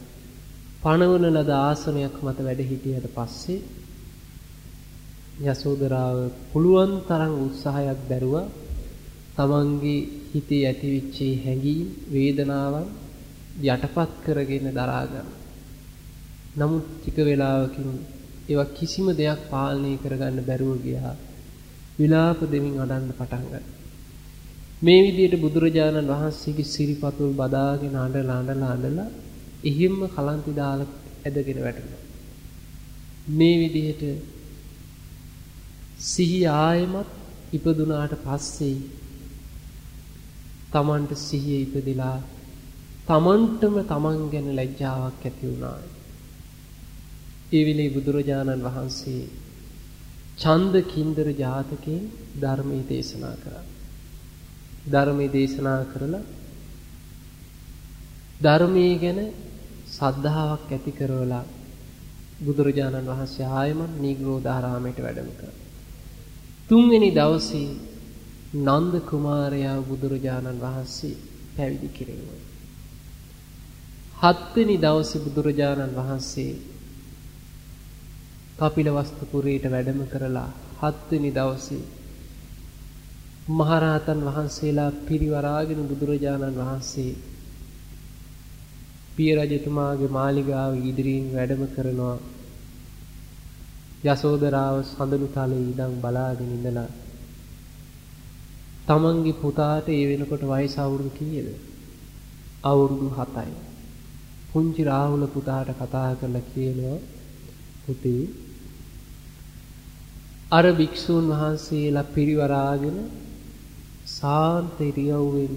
Speaker 1: පණවන ලද ආසනයක් මත වැඩ හිටියට පස්සේ යසෝදරාව පුළුවන් තරම් උත්සාහයක් දැරුවා තමන්ගේ හිතේ ඇතිවෙච්ච හැඟීම් වේදනාවන් යටපත් කරගෙන දරා ගන්න. නමුත් ටික වේලාවකින් ඒවා කිසිම දෙයක් පාලනය කරගන්න බැරුව ගියා. විලාප දෙමින් අඬන්න පටන් ගත්තා. මේ විදිහට බුදුරජාණන් වහන්සේගේ සිරිපතුල් බදාගෙන අඬලා අඬලා අඬලා එහිම්ම කලන්ති දාලා ඇදගෙන වැටුණා. මේ විදිහට සිහිය ආයමත් ඉපදුනාට පස්සේ තමන්ට සිහිය ඉපදිලා තමන්ටම තමන් ගැන ලැජ්ජාවක් ඇති වුණා. ඒ වෙලේ බුදුරජාණන් වහන්සේ ඡන්ද කින්දර ජාතකයෙන් ධර්මයේ දේශනා කරා. ධර්මයේ දේශනා කරලා ධර්මයේ ගැන සද්ධාාවක් ඇති කරවලා බුදුරජාණන් වහන්සේ ආයමත් නීග්‍රෝධාරාමයට වැඩම කළා. තුන්වෙනි දවසේ නන්ද කුමාරයා බුදුරජාණන් වහන්සේ පැවිදි කෙරෙව්වා. හත්වෙනි දවසේ බුදුරජාණන් වහන්සේ කපිලවස්තුපුරයට වැඩම කරලා හත්වෙනි දවසේ මහරහතන් වහන්සේලා පිරිවරාගෙන බුදුරජාණන් වහන්සේ පිය රජතුමාගේ මාලිගාව ඉදිරියෙන් වැඩම කරනවා යසෝදරාව සඳලු තලයේ ඉඳන් බලාගෙන ඉඳලා තමන්ගේ පුතාට ඒ වෙනකොට වයස අවුරුදු කීයද? අවුරුදු 7යි. පුංචි රාහුල පුතාට කතා කරලා කියනවා පුතේ අර භික්ෂූන් වහන්සේලා පිරිවරාගෙන සාන්ත ඉරියව්වෙන්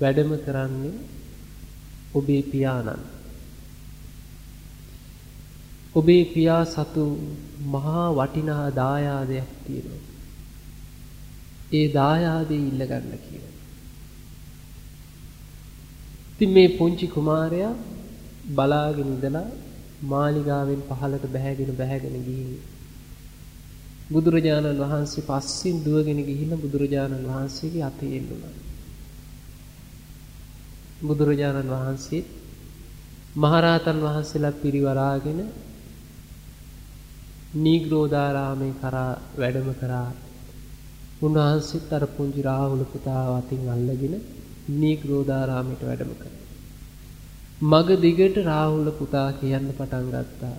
Speaker 1: වැඩම කරන්නේ ඔබේ පියාණන්. ඔබේ පියා සතු මහා වටිනා දායාදයක් තියෙනවා. ඒ දායාදේ ඉල්ල ගන්න කියලා. ඉතින් මේ පුංචි කුමාරයා බලාගෙන ඉඳලා මාලිගාවෙන් පහළට බැහැගෙන බැහැගෙන ගිහින් බුදුරජාණන් වහන්සේ පස්සෙන් දුවගෙන ගිහිල්ලා බුදුරජාණන් වහන්සේගේ අතේ එල්ලුණා. බුදුරජාණන් වහන්සේ මහරහතන් වහන්සේලා පිරිවරාගෙන නීග්‍රෝධාරාමේ කරා වැඩම කරා උන්වහන්සේත් අර පුංචි රාහුල පුතාව අතින් අල්ලගෙන නීග්‍රෝධාරාමයට වැඩම කළා. මග දිගට රාහුල පුතා කියන්න පටන් ගත්තා.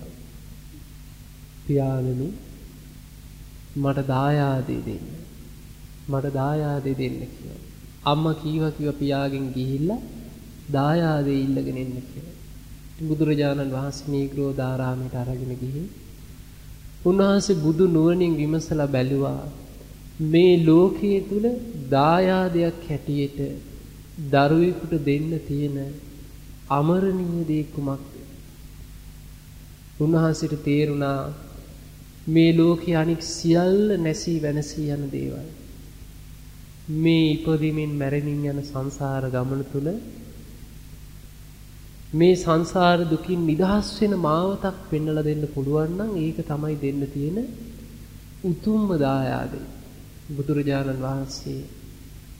Speaker 1: පියාණනි මට දායාදේ දෙන්න. මට දායාදේ දෙන්න කියලා. අම්මා කීවා කිව්ව පියාගෙන් ගිහිල්ලා දායාදේ ඉල්ලගෙන එන්න කියලා. බුදුරජාණන් වහන්සේ නීග්‍රෝධාරාමයට අරගෙන ගිහින් උන්වහන්සේ බුදු නුවණින් විමසලා බැලුවා මේ ලෝකයේ තුල දායාදයක් හැටියට දරුවෙකුට දෙන්න තියෙන අමරණීය දේ කුමක්ද? උන්වහන්සේට තේරුණා මේ ලෝකයේ අනික් සියල්ල නැසී වෙනසී යන දේවල්. මේ ඉපදීමෙන් මැරෙමින් යන සංසාර ගමන තුල මේ සංසාර දුකින් නිදහස් වෙන මාවතක් පෙන්වලා දෙන්න පුළුවන් නම් ඒක තමයි දෙන්න තියෙන උතුම්ම දායාදේ. බුදුරජාණන් වහන්සේ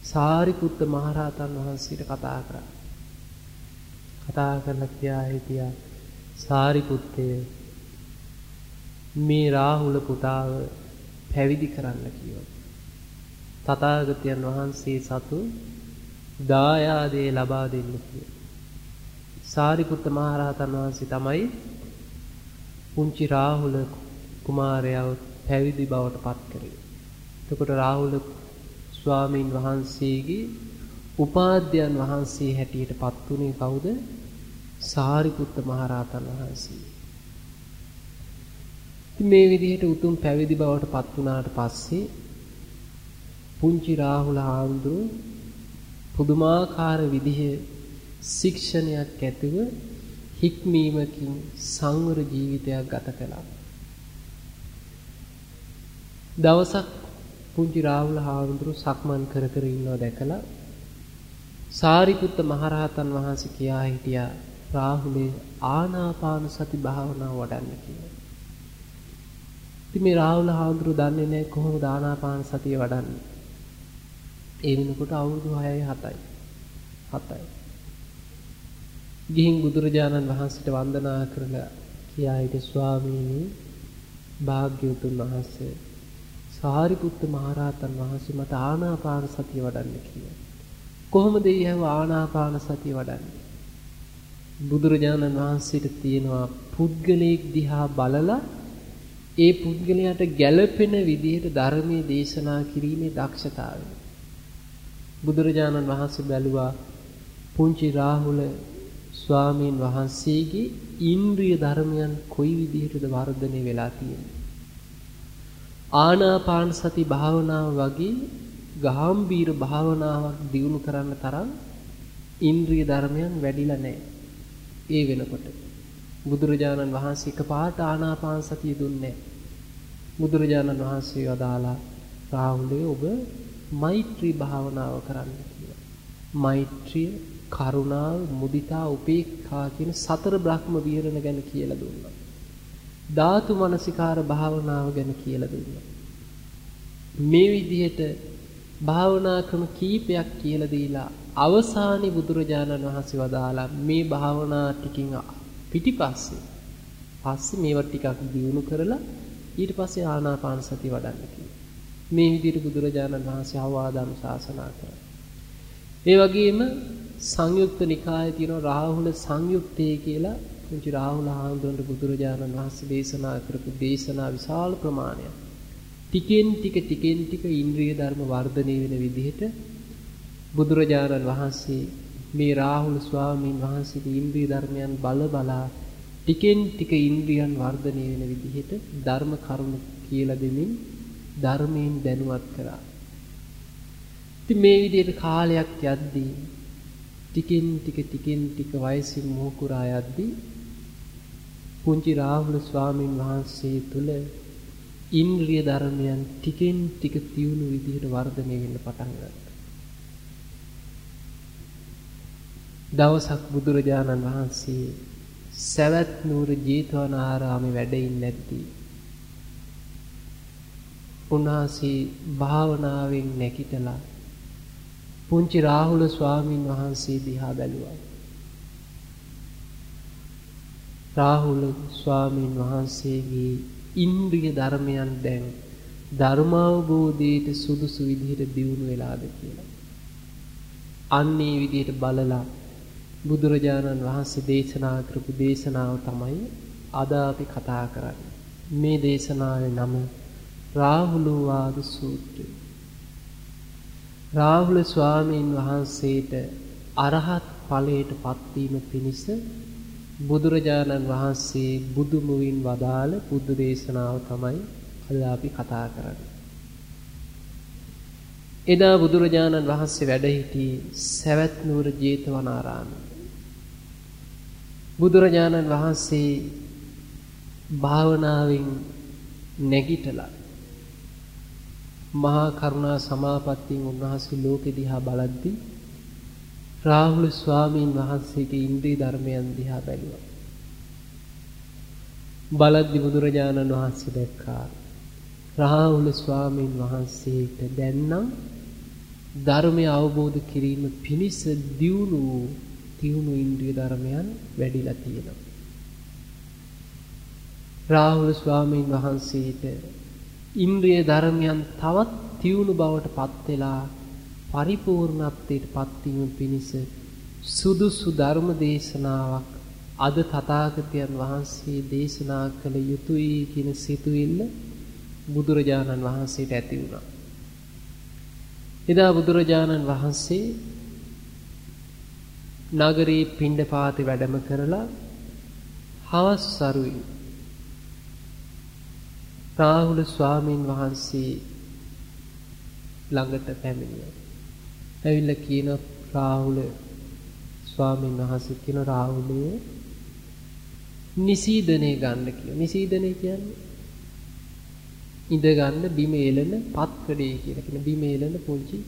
Speaker 1: සාරිපුත්ත මහරහතන් වහන්සේට කතා කරා. කතා කරලා කියා හිටියා සාරිපුත්තය මේ රාහුල පුතාව පැවිදි කරන්න කිව්වා. තථාගතයන් වහන්සේ සතු දායාදේ ලබා දෙන්න කිව්වා. සාරිපුත්ත මහරහතන් වහන්සේ තමයි පුංචි රාහුල කුමාරයාව පැවිදි බවට පත් කරේ. එතකොට රාහුල ස්වාමීන් වහන්සේගේ උපාධ්‍යයන් වහන්සේ හැටියට පත් වුණේ කවුද? සාරිපුත්ත මහරහතන් වහන්සේ. ඉතින් මේ විදිහට උතුම් පැවිදි බවට පත් වුණාට පස්සේ පුංචි රාහුල හාමුදුරුව පුදුමාකාර විදිහේ ශික්ෂණයක් ඇතිව හික්මීමකින් සංවර ජීවිතයක් ගත කළා. දවසක් පුංචි රාහුල හාමුදුරු සක්මන් කර කර ඉන්නවා දැකලා සාරිපුත්ත මහරහතන් වහන්සේ කියා හිටියා රාහුලේ ආනාපාන සති භාවනාව වඩන්න කියලා. ඉතින් මේ රාහුල හාමුදුරු දන්නේ නැහැ කොහොමද ආනාපාන සතිය වඩන්නේ. ඒ වෙනකොට අවුරුදු 6යි 7යි. 7යි. ගිහින් බුදුරජාණන් වහන්සේට වන්දනා කරලා කියා හිටිය ස්වාමීනි භාග්‍යවතුන් වහන්සේ සාරිපුත්ත මහරහතන් වහන්සේ මට ආනාපාන සතිය වඩන්න කිව්වා. කොහොමද ඊයව ආනාපාන සතිය වඩන්නේ? බුදුරජාණන් වහන්සේට තියෙනවා පුද්ගලයෙක් දිහා බලලා ඒ පුද්ගලයාට ගැළපෙන විදිහට ධර්මයේ දේශනා කිරීමේ දක්ෂතාවය. බුදුරජාණන් වහන්සේ බැලුවා පුංචි රාහුල ස්වාමීන් වහන්සේගේ ඉන්ද්‍රිය ධර්මයන් කොයි විදිහටද වර්ධනය වෙලා තියෙන්නේ. ආනාපාන සති භාවනාව වගේ ගාම්භීර භාවනාවක් දියුණු කරන්න තරම් ඉන්ද්‍රිය ධර්මයන් වැඩිලා නැහැ. ඒ වෙනකොට බුදුරජාණන් වහන්සේ එකපාරට ආනාපාන සතිය දුන්නේ බුදුරජාණන් වහන්සේ වදාලා රාහුලේ ඔබ මෛත්‍රී භාවනාව කරන්න කියලා. මෛත්‍රිය, කරුණාව, මුදිතා, උපේක්ඛා කියන සතර බ්‍රහ්ම විහරණ ගැන කියලා දුන්නා. ධාතු මනසිකාර භාවනාව ගැන කියලා දුන්නා. මේ විදිහට භාවනා ක්‍රම කීපයක් කියලා දීලා අවසානයේ බුදුරජාණන් වහන්සේ වදාලා මේ භාවනා ටිකින් පිටිපස්සේ පස්සේ මේවා ටිකක් දියුණු කරලා ඊට පස්සේ ආනාපාන සතිය වඩන්න කිව්වා. මේ විදිහට බුදුරජාණන් වහන්සේ අවවාදම් ශාසනා කරා. ඒ වගේම සංයුක්ත නිකායේ තියෙන රාහුල සංයුක්තේ කියලා පුංචි රාහුල හාමුදුරන්ට බුදුරජාණන් වහන්සේ දේශනා කරපු දේශනා විශාල ප්‍රමාණයක්. ටිකෙන් ටික ටිකෙන් ටික ඉන්ද්‍රිය ධර්ම වර්ධනය වෙන විදිහට බුදුරජාණන් වහන්සේ මේ රාහුල ස්වාමීන් වහන්සේගේ ඉන්ද්‍රිය ධර්මයන් බල බලා ටිකෙන් ටික ඉන්ද්‍රියන් වර්ධනය වෙන විදිහට ධර්ම කරුණු කියලා දෙමින් ධර්මයෙන් දැනුවත් කරා. ඉතින් මේ විදිහට කාලයක් යද්දී ටිකෙන් ටික ටිකෙන් ටික වයසින් මොහුකුරා යද්දී පුංචි රාහුල ස්වාමීන් වහන්සේ තුල ඉන්ද්‍රිය ධර්මයන් ටිකෙන් ටික තියුණු විදිහට වර්ධනය වෙන්න පටන් ගත්තා. දවසක් බුදුරජාණන් වහන්සේ සවැත් නුවර ජේතවනාරාමේ වැඩ ඉන්නේ නැද්දී උන්වහන්සේ භාවනාවෙන් නැගිටලා පුංචි රාහුල ස්වාමීන් වහන්සේ දිහා බැලුවා. රාහුල ස්වාමීන් වහන්සේගේ ඉන්ද්‍රිය ධර්මයන් දැන් ධර්මාවබෝධයට සුදුසු විදිහට දියුණු වෙලාද කියලා. අන්න ඒ විදිහට බලලා බුදුරජාණන් වහන්සේ දේශනා කරපු දේශනාව තමයි අද අපි කතා කරන්නේ. මේ දේශනාවේ නම රාහුලෝවාද සූත්‍රය. රාහුල ස්වාමීන් වහන්සේට අරහත් ඵලයට පත්වීම පිණිස බුදුරජාණන් වහන්සේ බුදුමුවින් වදාළ බුද්ධ දේශනාව තමයි අද අපි කතා කරන්නේ. එදා බුදුරජාණන් වහන්සේ වැඩ සිටි සවැත් නුවර ජේතවනාරාමයේ. බුදුරජාණන් වහන්සේ භාවනාවෙන් නැගිටලා මහා කරුණා සමාපත්තියෙන් උන්වහන්සේ ලෝකෙ දිහා බලද්දී රාහුල ස්වාමීන් වහන්සේගේ ඉන්ද්‍රිය ධර්මයන් දිහා බැලුවා. බලද්දි බුදුරජාණන් වහන්සේ දැක්කා රාහුල ස්වාමීන් වහන්සේට දැන්නම් ධර්මය අවබෝධ කිරීම පිණිස දියුණු වූ තියුණු ඉන්ද්‍රිය ධර්මයන් වැඩිලා තියෙනවා. රාහුල ස්වාමීන් වහන්සේට ඉන්ද්‍රිය ධර්මයන් තවත් තියුණු බවට පත් වෙලා පරිපූර්ණත්වයට පත්වීම පිණිස සුදුසු ධර්ම දේශනාවක් අද තථාගතයන් වහන්සේ දේශනා කළ යුතුයි කියන සිතුවිල්ල බුදුරජාණන් වහන්සේට ඇති වුණා. එදා බුදුරජාණන් වහන්සේ නගරේ පිණ්ඩපාතේ වැඩම කරලා හවස් සරුවේ රාහුල ස්වාමීන් වහන්සේ ළඟට පැමිණියා. ඇවිල්ලා කියන රාහුල ස්වාමීන් වහන්සේ කියන රාහුලේ නිසීදනේ ගන්න කියලා. නිසීදනේ කියන්නේ ඉඳ ගන්න බිම එලන පත්කඩේ කියලා කියන බිම එලන පුංචි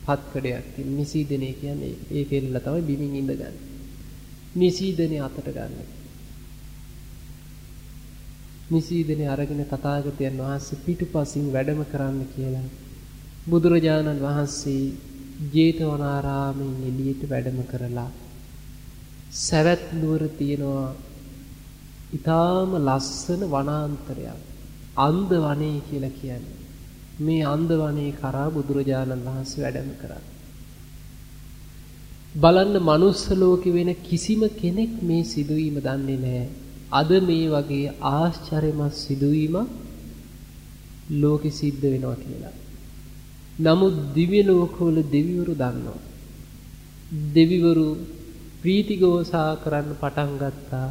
Speaker 1: පත්කඩයක් තියෙන නිසීදනේ කියන්නේ ඒක එල්ලලා තමයි බිමින් ඉඳ ගන්න. නිසීදනේ අතට ගන්න. නිසීදනේ අරගෙන තථාගතයන් වහන්සේ පිටුපසින් වැඩම කරන්න කියලා බුදුරජාණන් වහන්සේ ජේතවනාරාමයෙන් එළියට වැඩම කරලා සවැත් නුවර තියෙනවා ඊටාම ලස්සන වනාන්තරයක් අන්ද වනේ කියලා කියන්නේ මේ අන්ද වනේ කරා බුදුරජාණන් වහන්සේ වැඩම කරා බලන්න මනුස්ස ලෝකේ වෙන කිසිම කෙනෙක් මේ සිදුවීම දන්නේ නැහැ අද මේ වගේ ආශ්චර්යමත් සිදුවීමක් ලෝකෙ සිද්ධ වෙනවා කියලා. නමුත් දිව්‍ය ලෝකවල දෙවිවරු දන්නවා. දෙවිවරු ප්‍රීතිගෝසා කරන්න පටන් ගත්තා.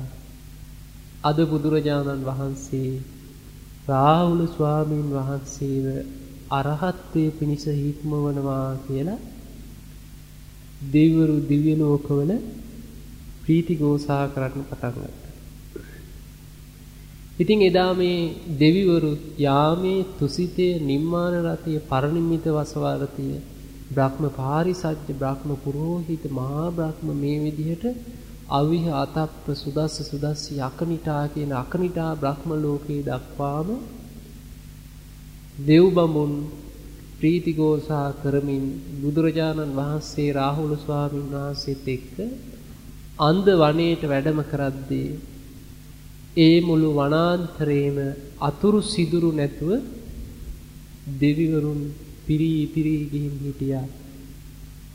Speaker 1: අද බුදුරජාණන් වහන්සේ රාහුල ස්වාමීන් වහන්සේව අරහත්ත්වයේ පිණිස හික්මවනවා කියලා දෙවිවරු දිව්‍ය ලෝකවල ප්‍රීතිගෝසා කරන්න පටන් ගත්තා. ඉතින් එදා මේ දෙවිවරු යාමේ තුසිතේ නිම්මාන රතිය පරිනිම්මිත වසවරතිය බ්‍රහ්ම පාරිසජ්ජ බ්‍රහ්ම පුරෝහිත මහා බ්‍රහ්ම මේ විදිහට අවිහ අතප්ප සුදස්ස සුදස්ස යකනිටා කියන අකනිටා බ්‍රහ්ම ලෝකේ දක්වාම දෙව් බඹුන් ප්‍රීතිගෝසා කරමින් බුදුරජාණන් වහන්සේ රාහුල ස්වාමීන් වහන්සේත් එක්ක අන්ද වනයේට වැඩම කරද්දී ඒ මුළු වනාන්තරේම අතුරු සිදුරු නැතුව දෙවිවරුන් පිරී පිරී ගිහින් හිටියා.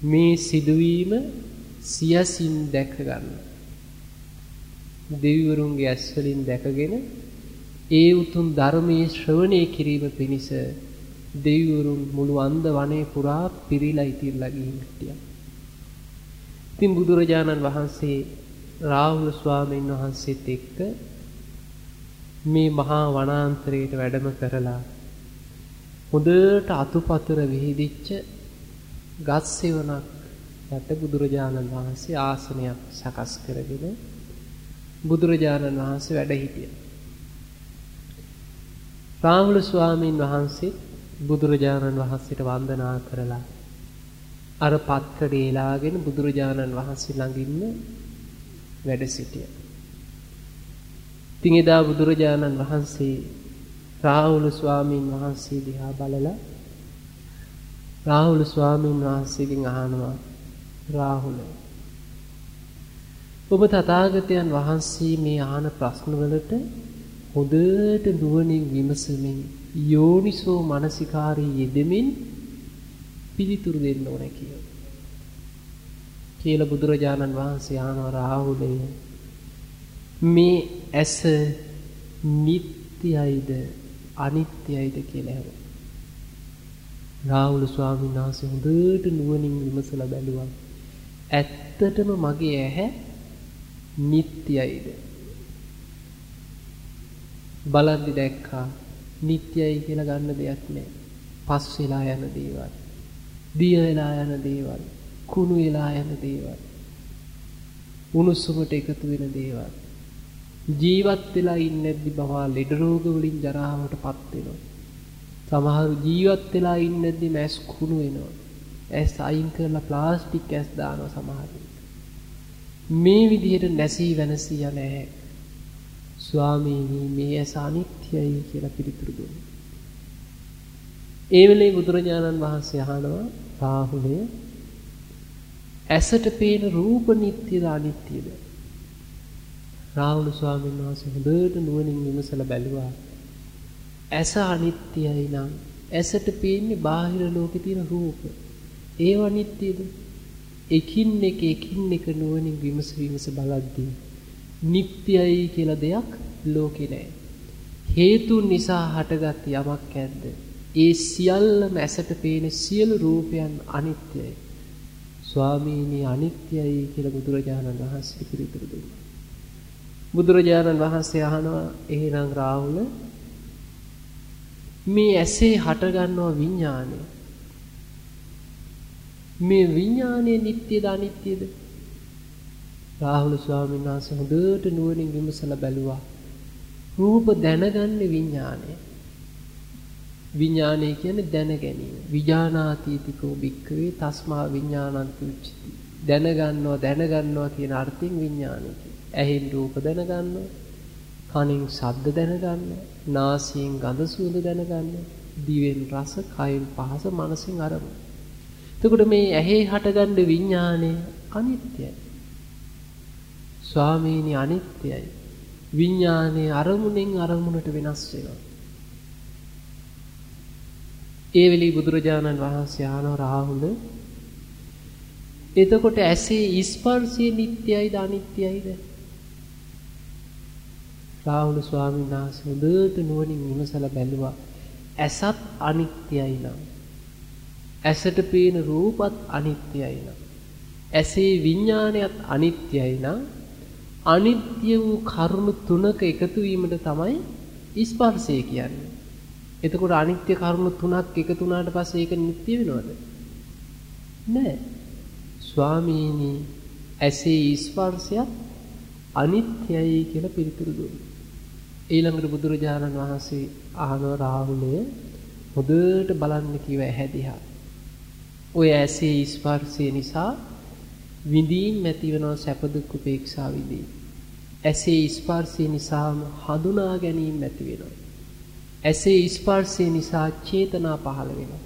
Speaker 1: මේ සිදුවීම සියසින් දැක ගන්න. දෙවිවරුන්ගේ ඇස් වලින් දැකගෙන ඒ උතුම් ධර්මයේ ශ්‍රවණය කිරීම පිණිස දෙවිවරුන් මුළු අන්ද වනයේ පුරා පිරීලා ඉතිරලා ගිහින් හිටියා. ඉතින් බුදුරජාණන් වහන්සේ රාහුල ස්වාමීන් වහන්සේත් එක්ක මේ මහා වනාන්තරයට වැඩම කරලා හොඳට අතුපතර විහිදිච්ච ගස් සෙවණක් යට බුදුරජාණන් වහන්සේ ආසනයක් සකස් කරගෙන බුදුරජාණන් වහන්සේ වැඩ හිටියා. රාහුල ස්වාමීන් වහන්සේ බුදුරජාණන් වහන්සේට වන්දනා කරලා අර පත්කඩේ ලාගෙන බුදුරජාණන් වහන්සේ ළඟින්ම වැඩ සිටියා. ඉතින් එදා බුදුරජාණන් වහන්සේ රාහුල ස්වාමීන් වහන්සේ දිහා බලලා රාහුල ස්වාමීන් වහන්සේගෙන් අහනවා රාහුල ඔබ තථාගතයන් වහන්සේ මේ අහන ප්‍රශ්නවලට හොඳට නුවණින් විමසමින් යෝනිසෝ මනසිකාරී යෙදෙමින් පිළිතුරු දෙන්න ඕන කියලා. කියලා බුදුරජාණන් වහන්සේ ආනව රාහුලය මේ ඇස නිට්ටයයිද අනිත්‍යයිද කියලා ඇහුවා. රාහුල ස්වාමීන් වහන්සේ හොඳට නුවණින් විමසලා බැලුවා. ඇත්තටම මගේ ඇහැ නිට්ටයයිද? බලද්දි දැක්කා නිට්ටයයි කියලා ගන්න දෙයක් නෑ. පස් වෙලා යන දේවල්. දිය වෙලා යන දේවල්. කුණු වෙලා යන දේවල්. උණුසුමට එකතු වෙන දේවල්. ජීවත් වෙලා ඉන්නේද්දි බවා ලෙඩ රෝග වලින් ජරාවටපත් වෙනවා. සමහරු ජීවත් වෙලා ඉන්නේද්දි මැස් කුණු වෙනවා. ඇස් අයින් කරලා ප්ලාස්ටික් ඇස් දානවා සමහරු. මේ විදිහට නැසී වෙනසී යන ඇහැ. ස්වාමීනි මේ ඇස අනිත්‍යයි කියලා පිළිතුරු දුන්නා. ඒ වෙලේ බුදුරජාණන් වහන්සේ අහනවා රාහුලය ඇසට පේන රූප නිට්ටයද අනිත්‍යද? රාහුල ස්වාමීන් වහන්සේ හොඳට නුවණින් විමසලා බැලුවා. ඇස අනිත්‍යයි නම් ඇසට පේන්නේ බාහිර ලෝකේ තියෙන රූප. ඒව අනිත්‍යද? එකින් එක එකින් එක නුවණින් විමස විමස බලද්දී නිට්ටයයි කියලා දෙයක් ලෝකේ නැහැ. හේතු නිසා හටගත් යමක් ඇද්ද? ඒ සියල්ලම ඇසට පේන සියලු රූපයන් අනිත්‍යයි. ස්වාමීනි අනිත්‍යයි කියලා බුදුරජාණන් වහන්සේ පිළිතුරු දුන්නා. බුදුරජාණන් වහන්සේ අහනවා එහෙනම් රාහුල මේ ඇසේ හටගන්නවා විඥානය. මේ විඥානයේ නිට්ටයද අනිත්‍යද? රාහුල ස්වාමීන් වහන්සේ හොඳට නුවණින් විමසලා බැලුවා. රූප දැනගන්නේ විඥානය. විඥානය කියන්නේ දැන ගැනීම. විඥානාතීතිකෝ භික්ඛවේ තස්මා විඥානන්ති උච්චති. දැනගන්නවා දැනගන්නවා කියන අර්ථයෙන් විඥානය ඇහෙන් රූප දැනගන්නවා. කනින් ශබ්ද දැනගන්නවා. නාසයෙන් ගඳ සුවඳ දැනගන්නවා. දිවෙන් රස, කයෙන් පහස, මනසෙන් අරමුණ. එතකොට මේ ඇහි හටගන්න විඥානය අනිත්‍යයි. ස්වාමීනි අනිත්‍යයි. විඥානයේ අරමුණෙන් අරමුණට වෙනස් වෙනවා. ඒ වෙලී බුදුරජාණන් වහන්සේ ආනෝ රාහුල එතකොට ඇසේ ස්පර්ශය නිට්ටයයිද අනිත්‍යයිද? රාහුල ස්වාමීන් වහන්සේ හොඳට නුවණින් විමසලා බැලුවා. ඇසත් අනිත්‍යයි නම් ඇසට පේන රූපත් අනිත්‍යයි නම් ඇසේ විඥානයත් අනිත්‍යයි නම් අනිත්‍ය වූ කරුණු තුනක එකතු වීමට තමයි ස්පර්ශය කියන්නේ. එතකොට අනිත්‍ය කරුණු තුනක් එකතු වුණාට පස්සේ ඒක නිට්ටය වෙනවද? නෑ. ස්වාමීනි ඇසේ ස්පර්ශයත් අනිත්‍යයි කියලා පිළිතුරු දුන්නා. ඊළඟට බුදුරජාණන් වහන්සේ අහන රාහුලය හොඳට බලන්න කිව්ව ඇහැ දිහා. ඔය ඇසේ ස්පර්ශය නිසා විඳීම් ඇති වෙනවා සැප දුක් උපේක්ෂා විඳීම්. ඇසේ ස්පර්ශය නිසාම හඳුනා ගැනීම ඇති වෙනවා. ඇසේ ස්පර්ශය නිසා චේතනා පහළ වෙනවා.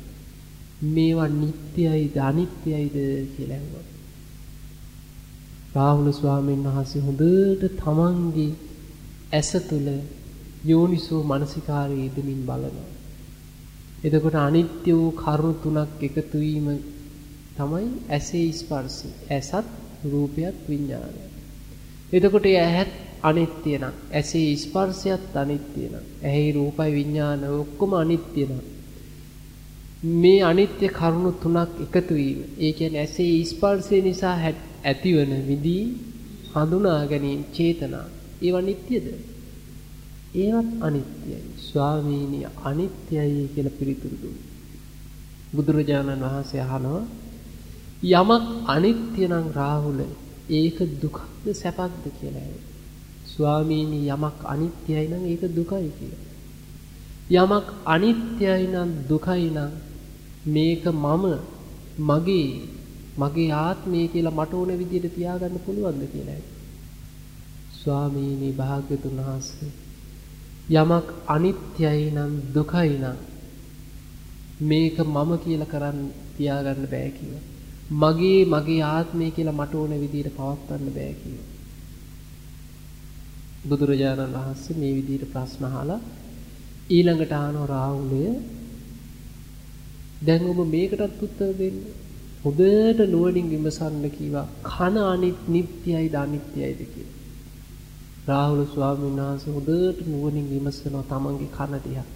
Speaker 1: මේවා නිට්ටයයිද අනිත්‍යයිද කියලා ඇහුවා. රාහුල ස්වාමීන් වහන්සේ හොඳට තමන්ගේ ඇස තුල යෝනිසෝ මනසිකාරයේ යෙදමින් බලනවා. එතකොට අනිත්‍ය වූ කරුණු තුනක් එකතු වීම තමයි ඇසේ ස්පර්ශය. ඇසත් රූපයත් විඥානය. එතකොට ඇහත් අනිත්‍ය නම් ඇසේ ස්පර්ශයත් අනිත්‍ය නම් ඇහි රූපයි විඥාන ඔක්කොම අනිත්‍ය නම් මේ අනිත්‍ය කරුණු තුනක් එකතු වීම ඒ කියන්නේ ඇසේ ස්පර්ශය නිසා ඇතිවන විදී හඳුනා ගැනීම චේතනා ඒවා නිට්ටයද ඒවත් අනිත්‍යයි ස්වාමීනි අනිත්‍යයි කියලා පිළිතුරු දුන්නා බුදුරජාණන් වහන්සේ අහනවා යමක් අනිත්‍ය නම් රාහුල ඒක දුකක්ද සැපක්ද කියලා ඇහුවා ස්වාමීනි යමක් අනිත්‍යයි නම් ඒක දුකයි කියලා. යමක් අනිත්‍යයි නම් දුකයි නම් මේක මම මගේ මගේ ආත්මය කියලා මට ඕන විදිහට තියාගන්න පුළුවන්ද කියලා. ස්වාමීනි භාග්‍යතුන් වහන්සේ යමක් අනිත්‍යයි නම් දුකයි නම් මේක මම කියලා කරන් තියාගන්න බෑ කියලා. මගේ මගේ ආත්මය කියලා මට ඕන විදිහට පවත්වන්න බෑ කියලා. බුදුරජාණන් වහන්සේ මේ විදිහට ප්‍රශ්න අහලා ඊළඟට ආනෝ රාහුලය දැන් ඔබ මේකටත් උත්තර දෙන්න. හොඳට නුවණින් විමසන්න කීවා කන අනිත් නිට්ටයයිද අනිත්‍යයිද කියලා. රාහුල ස්වාමීන් වහන්සේ හොඳට නුවණින් විමසනවා තමන්ගේ කන දිහා.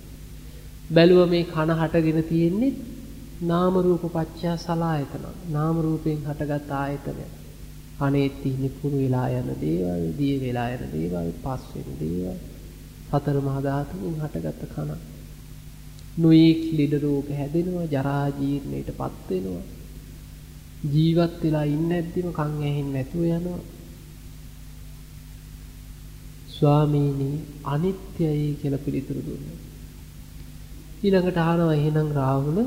Speaker 1: බැලුවා මේ කන හටගෙන තියෙන්නේ නාම රූප පත්‍ය සලායතන. නාම රූපයෙන් හටගත් ආයතනය. කනේ තියෙන පුරු වෙලා යන දේවල්, දිය වෙලා යන දේවල්, පස් වෙන දේවල්, සතර මහා ධාතුන් හටගත් කන. නොයෙක් ලෙඩ රෝග හැදෙනවා, ජරා ජීර්ණයටපත් වෙනවා. ජීවත් වෙලා ඉන්නේ නැද්දිම කන් ඇහෙන්නේ නැතුව යනවා. ස්වාමීනි අනිත්‍යයි කියලා පිළිතුරු දුන්නා. ඊළඟට අහනවා එහෙනම් රාහුල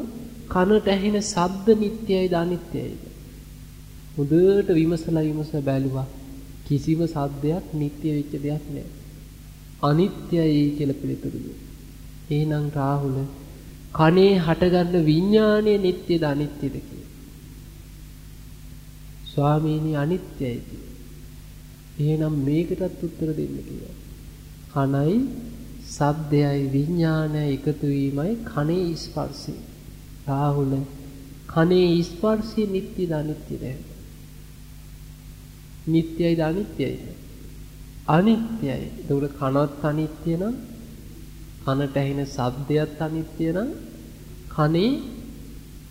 Speaker 1: කනට ඇහෙන ශබ්ද නිට්ටයයිද අනිත්‍යයිද? හොඳට විමසලා විමසලා බැලුවා. කිසිම ශබ්දයක් නිට්ටය වෙච්ච දෙයක් නෑ. අනිත්‍යයි කියලා පිළිතුරු දුන්නා. එහෙනම් රාහුල කනේ හටගන්න විඥානය නිට්ටයද අනිත්‍යද කියලා. ස්වාමීනි අනිත්‍යයි කියලා. එහෙනම් මේකටත් උත්තර දෙන්න කියලා. කනයි සද්දයයි විඥානයයි එකතු වීමයි කනේ ස්පර්ශය. රාහුල කනේ ස්පර්ශය නිට්ටයද අනිත්‍යද? නිට්ටයයිද අනිත්‍යයිද? අනිත්‍යයි. ඒකට කනත් අනිත්‍ය නම් කනට ඇහෙන ශබ්දයත් අනිත්‍ය නම් කනේ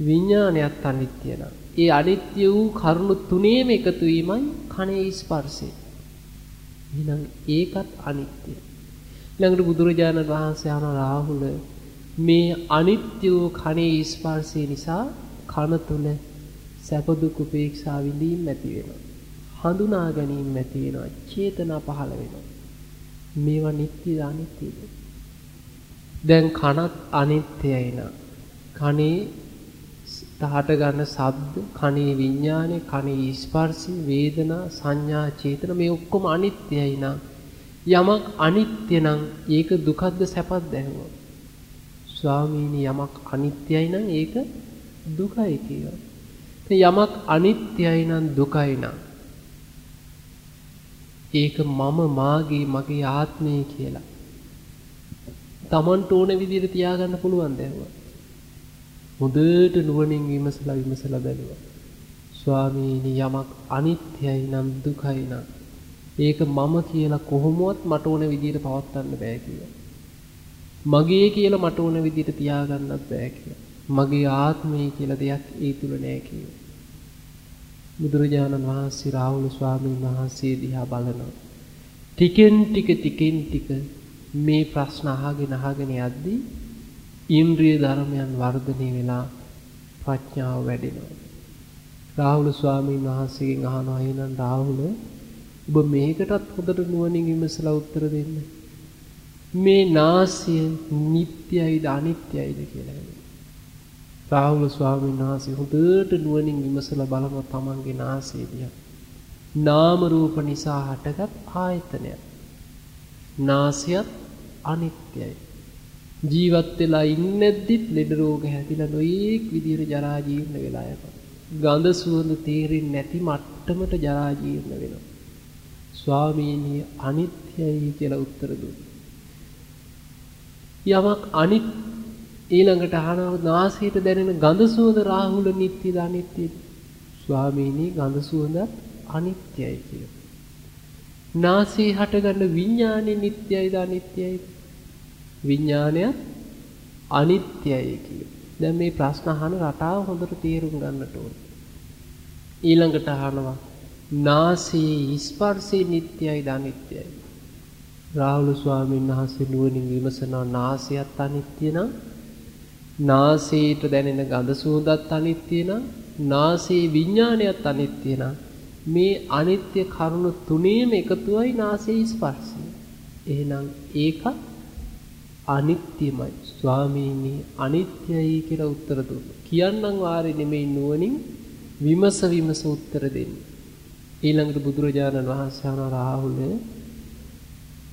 Speaker 1: විඥානයත් අනිත්‍ය නම් ඒ අනිත්‍ය වූ කරුණු තුනේම එකතු වීමයි කනේ ස්පර්ශය. එහෙනම් ඒකත් අනිත්‍යයි. ඊළඟට බුදුරජාණන් වහන්සේ අහන රාහුල මේ අනිත්‍ය වූ කනේ ස්පර්ශය නිසා කන තුල සැප දුක් උපේක්ෂා විඳීම් ඇති වෙනවා. හඳුනා ගැනීම ඇති වෙනවා. චේතනා පහළ වෙනවා. මේවා නිට්ටයද අනිත්‍යද? දැන් කනත් අනිත්‍යයි නා. කනේ තහට ගන්න ශබ්ද, කනේ විඥානේ, කනේ ස්පර්ශي, වේදනා, සංඥා, චේතන මේ ඔක්කොම අනිත්‍යයි නා. යමක් අනිත්‍ය නම් ඒක දුකක්ද සැපක්ද ඇහුවා. ස්වාමීනි යමක් අනිත්‍යයි නම් ඒක දුකයි කියලා. යමක් අනිත්‍යයි නම් දුකයි නම් ඒක මම මාගේ මගේ ආත්මය කියලා. Tamanට ඕන විදිහට තියාගන්න පුළුවන් දැනුවා. හොඳට නුවණින් විමසලා විමසලා බැලුවා. ස්වාමීනි යමක් අනිත්‍යයි නම් දුකයි නම් ඒක මම කියලා කොහොමවත් මට ඕන විදිහට පවත්වන්න බෑ කියලා. මගේ කියලා මට ඕන විදිහට තියාගන්නත් බෑ කියලා. මගේ ආත්මය කියලා දෙයක් ඒ තුල නෑ කියලා. බුදුරජාණන් වහන්සේ රාහුල ස්වාමීන් වහන්සේ දිහා බලනවා. ටිකෙන් ටික ටිකෙන් ටික මේ ප්‍රශ්න අහගෙන අහගෙන යද්දී ඉන්ද්‍රිය ධර්මයන් වර්ධනය වෙලා ප්‍රඥාව වැඩෙනවා. රාහුල ස්වාමීන් වහන්සේගෙන් අහනවා එහෙනම් රාහුල ඔබ මේකටත් හොඳට නුවණින් විමසලා උත්තර දෙන්න. මේ නාසය නිට්ටයයිද අනිත්‍යයිද කියලා. රාහුල ස්වාමීන් වහන්සේ හොඳට නුවණින් විමසලා බලනවා තමන්ගේ නාසය දිහා. නාම රූප නිසා හටගත් ආයතනයක්. නාසයත් අනිත්‍යයි. ජීවත් වෙලා ඉන්නේද්දිත් ලෙඩ රෝග හැදිලා නොයේක් විදිහට ජරා ජීර්ණ වෙලා යනවා. ගඳ සුවඳ තේරෙන්නේ නැති මට්ටමට ජරා ජීර්ණ වෙනවා. ස්වාමීනි අනිත්‍යයි කියලා උත්තර දුන්නා. යමක් අනිත් ඊළඟට අහනවා නාසයට දැනෙන ගඳ සුවඳ රාහුල නිට්ටිද අනිත්‍යද? ස්වාමීනි ගඳ සුවඳත් අනිත්‍යයි කියලා. නාසයේ හටගන්න විඥානේ නිට්ටයයිද අනිත්‍යයිද? විඥානයත් අනිත්‍යයි කියලා. දැන් මේ ප්‍රශ්න අහන රටාව හොඳට තේරුම් ගන්නට ඕන. ඊළඟට අහනවා නාසයේ ස්පර්ශේ නිට්ටයයිද අනිත්‍යයි? රාහුල ස්වාමීන් වහන්සේ නුවණින් විමසනවා නාසයත් අනිත්‍ය නම් නාසයට දැනෙන ගඳ සුවඳත් අනිත්‍ය නම් නාසයේ විඥානයත් අනිත්‍ය නම් මේ අනිත්‍ය කරුණු තුනේම එකතුවයි නාසයේ ස්පර්ශය. එහෙනම් ඒක අනිත්‍යමයි. ස්වාමීනි අනිත්‍යයි කියලා උත්තර දුන්නා. කියන්නම් වාරේ නෙමෙයි නුවණින් විමස විමස උත්තර දෙන්නේ. ඊළඟට බුදුරජාණන් වහන්සේ අන රාහුල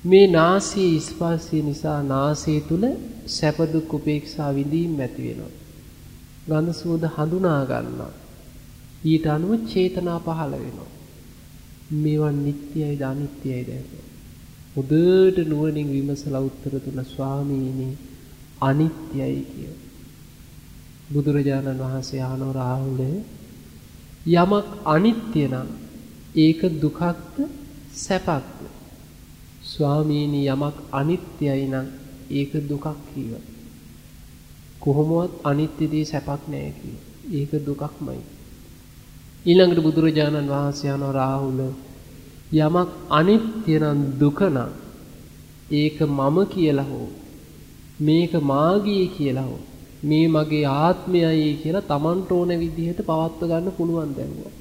Speaker 1: මේ නාසයේ ස්පර්ශය නිසා නාසය තුල සැප දුක් උපේක්ෂා විඳීම් ඇති වෙනවා. ගඳ සුවඳ හඳුනා ගන්නවා. ඊට අනුව චේතනා පහළ වෙනවා. මේවා නිට්ටයයිද අනිත්‍යයිද හොඳට නුවණින් විමසලා උත්තර දුන්න ස්වාමීනි අනිත්‍යයි කිය. බුදුරජාණන් වහන්සේ අහනෝ රාහුලේ යමක් අනිත්‍ය නම් ඒක දුකක්ද සැපක්ද? ස්වාමීනි යමක් අනිත්‍යයි නම් ඒක දුකක් කීව. කොහොමවත් අනිත්‍ය දේ සැපක් නෑ කිය. ඒක දුකක්මයි. ඊළඟට බුදුරජාණන් වහන්සේ අහනවා රාහුල යමක් අනිත්‍ය නම් දුක නම් ඒක මම කියලා හෝ මේක මාගේ කියලා හෝ මේ මගේ ආත්මයයි කියලා Tamanට ඕන විදිහට පවත්ව ගන්න පුළුවන් දැන්වා.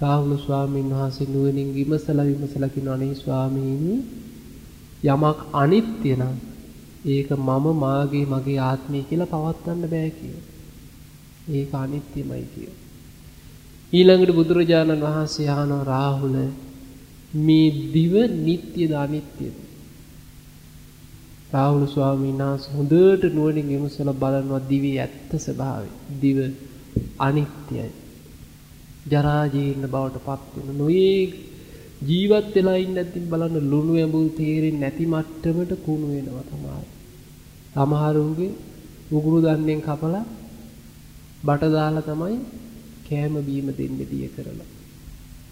Speaker 1: රාහුල ස්වාමීන් වහන්සේ නුවණින් විමසලා විමසලා කියනවා නේ ස්වාමීනි යමක් අනිත්‍ය නම් ඒක මම මාගේ මගේ ආත්මය කියලා පවත්වන්න බෑ කියලා. ඒක අනිත්‍යමයි කියලා. ඊළඟට බුදුරජාණන් වහන්සේ අහනවා රාහුල මේ දිව නිට්ටයද අනිත්‍යද? රාහුල ස්වාමීන් වහන්සේ හොඳට නුවණින් විමසලා බලනවා දිවේ ඇත්ත ස්වභාවය. දිව අනිත්‍යයි. ජරා ජීර්ණ බවට පත් වෙන නොයේ ජීවත් වෙලා ඉන්න නැතිනම් බලන්න ලුණු ඇඹුල් තේරෙන්නේ නැති මට්ටමට කුණු වෙනවා තමයි. සමහරුන්ගේ උගුරු දණ්ඩෙන් කපලා බට දාලා තමයි කෑම බීම දෙන්න දිය කරලා.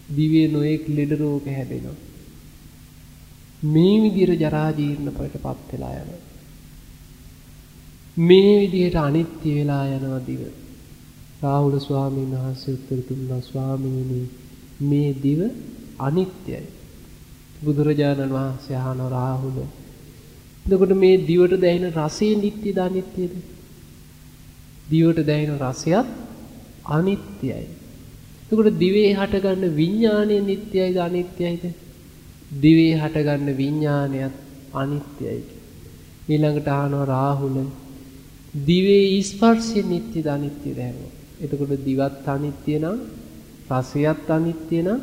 Speaker 1: දිවේ නොයෙක් ලෙඩ රෝග හැදෙනවා. මේ විදිහට ජරා ජීර්ණපයට පත් වෙලා යනවා. මේ විදිහට අනිත්‍ය වෙලා යනවා දිව. රාහුල ස්වාමීන් වහන්සේ උත්තර දුන්නා ස්වාමීනි මේ දිව අනිත්‍යයි. බුදුරජාණන් වහන්සේ අහන රාහුල එතකොට මේ දිවට දැනෙන රසය නිට්ටයද අනිත්‍යද? දිවට දැනෙන රසයත් අනිත්‍යයි. එතකොට දිවේ හටගන්න විඥානය නිට්ටයයිද අනිත්‍යයිද? දිවේ හටගන්න විඥානයත් අනිත්‍යයි. ඊළඟට අහනවා රාහුල දිවේ ස්පර්ශය නිට්ටයද අනිත්‍යද හැමෝම? එතකොට දිවත් අනිත්‍ය නම් රසයත් අනිත්‍ය නම්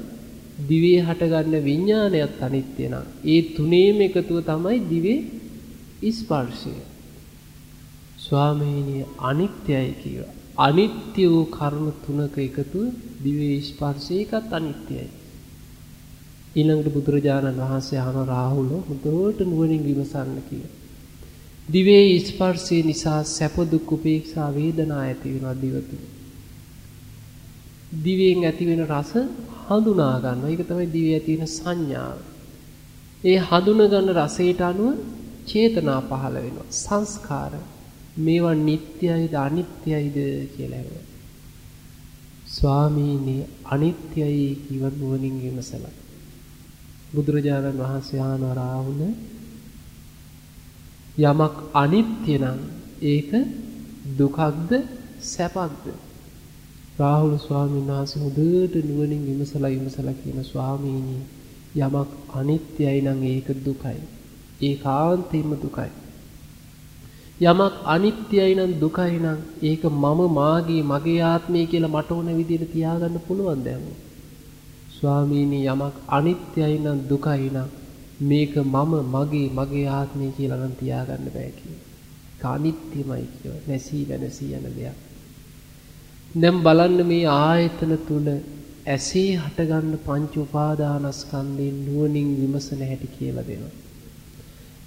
Speaker 1: දිවේ හටගන්න විඥානයත් අනිත්‍ය නම් ඒ තුනේම එකතුව තමයි දිවේ ස්පර්ශය. ස්වාමීනි අනිත්‍යයි කියලා. අනිත්‍ය වූ කරුණු තුනක එකතුව දිවේ ස්පර්ශයකත් අනිත්‍යයි. ඊළඟට බුදුරජාණන් වහන්සේ අහන රාහුල මුදවට නුවණින් විමසන්න කියලා. දිවේ ස්පර්ශය නිසා සැප දුක් උපේක්ෂා වේදනා ඇති වෙනවා දිව තුල. දිවෙන් ඇතිවෙන රස හඳුනා ගන්නවා. ඒක තමයි දිවේ ඇති වෙන සංඥාව. ඒ හඳුන ගන්න රසයට අනුව චේතනා පහළ වෙනවා. සංස්කාර මේවා නිට්ටයයිද අනිත්‍යයිද කියලා ඇහුවා. ස්වාමීනි අනිත්‍යයි කිව නුවණින් විමසලා. බුදුරජාණන් වහන්සේ ආන රාහුල යමක් අනිත්‍ය නම් ඒක දුකක්ද සැපක්ද රාහුල ස්වාමීන් වහන්සේ හොඳට නුවණින් විමසලා විමසලා කියන ස්වාමීනි යමක් අනිත්‍යයි නම් ඒක දුකයි. ඒකාන්තයෙන්ම දුකයි. යමක් අනිත්‍යයි නම් දුකයි නම් ඒක මම මාගේ මගේ ආත්මය කියලා මට ඕන විදිහට තියාගන්න පුළුවන් දැන්. ස්වාමීනි යමක් අනිත්‍යයි නම් දුකයි නම් මේක මම මගේ මගේ ආත්මය කියලා නම් තියාගන්න බෑ කියලා. ඒක අනිත්‍යමයි කියව. නැසී වෙනසී යන දෙයක්. දැන් බලන්න මේ ආයතන තුල ඇසේ හටගන්න පංච උපාදානස්කන්ධයෙන් නුවණින් විමසන හැටි කියලා දෙනවා.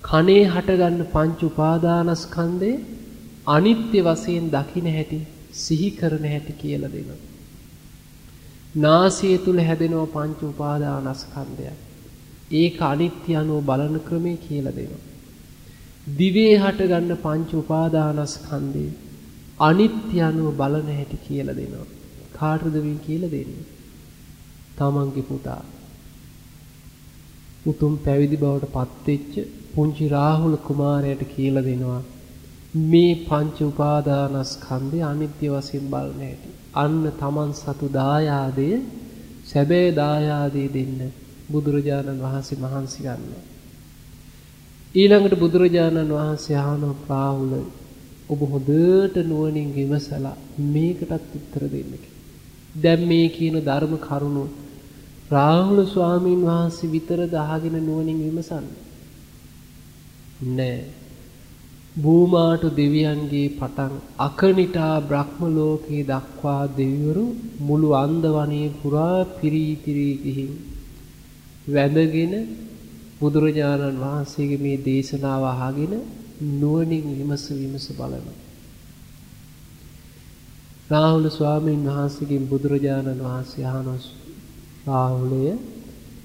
Speaker 1: කනේ හටගන්න පංච උපාදානස්කන්ධේ අනිත්‍ය වශයෙන් දකින හැටි සිහි කරන හැටි කියලා දෙනවා. නාසය තුල හැදෙනවා පංච උපාදානස්කන්ධයක්. ඒක අනිත්‍ය අනුව බලන ක්‍රමය කියලා දෙනවා. දිවේ හටගන්න පංච උපාදානස්කන්ධේ අනිත්‍ය අනුව බලන හැටි කියලා දෙනවා. කාටද මේ කියලා දෙන්නේ? තමන්ගේ පුතා. උතුම් පැවිදි බවට පත්වෙච්ච පුංචි රාහුල කුමාරයාට කියලා දෙනවා. මේ පංච උපාදානස්කන්ධය අනිත්‍ය වශයෙන් බලන හැටි. අන්න තමන් සතු දායාදය සැබෑ දායාදේ දෙන්න බුදුරජාණන් වහන්සේ මහන්සි ගන්නවා. ඊළඟට බුදුරජාණන් වහන්සේ අහනවා රාහුල ඔබ හොඳට නුවණින් විමසලා මේකටත් උත්තර දෙන්න දැන් මේ කියන ධර්ම කරුණු රාහුල ස්වාමීන් වහන්සේ විතරද අහගෙන නුවණින් විමසන්නේ නෑ භූමාට දෙවියන්ගේ පටන් අකනිටා බ්‍රහ්ම ලෝකේ දක්වා දෙවිවරු මුළු අන්දවනේ පුරා පිරීතිරී ගිහින් වැඳගෙන බුදුරජාණන් වහන්සේගේ මේ දේශනාව අහගෙන නුවණින් විමස විමස බලනවා. රාහුල ස්වාමීන් වහන්සේගෙන් බුදුරජාණන් වහන්සේ අහනවා රාහුලය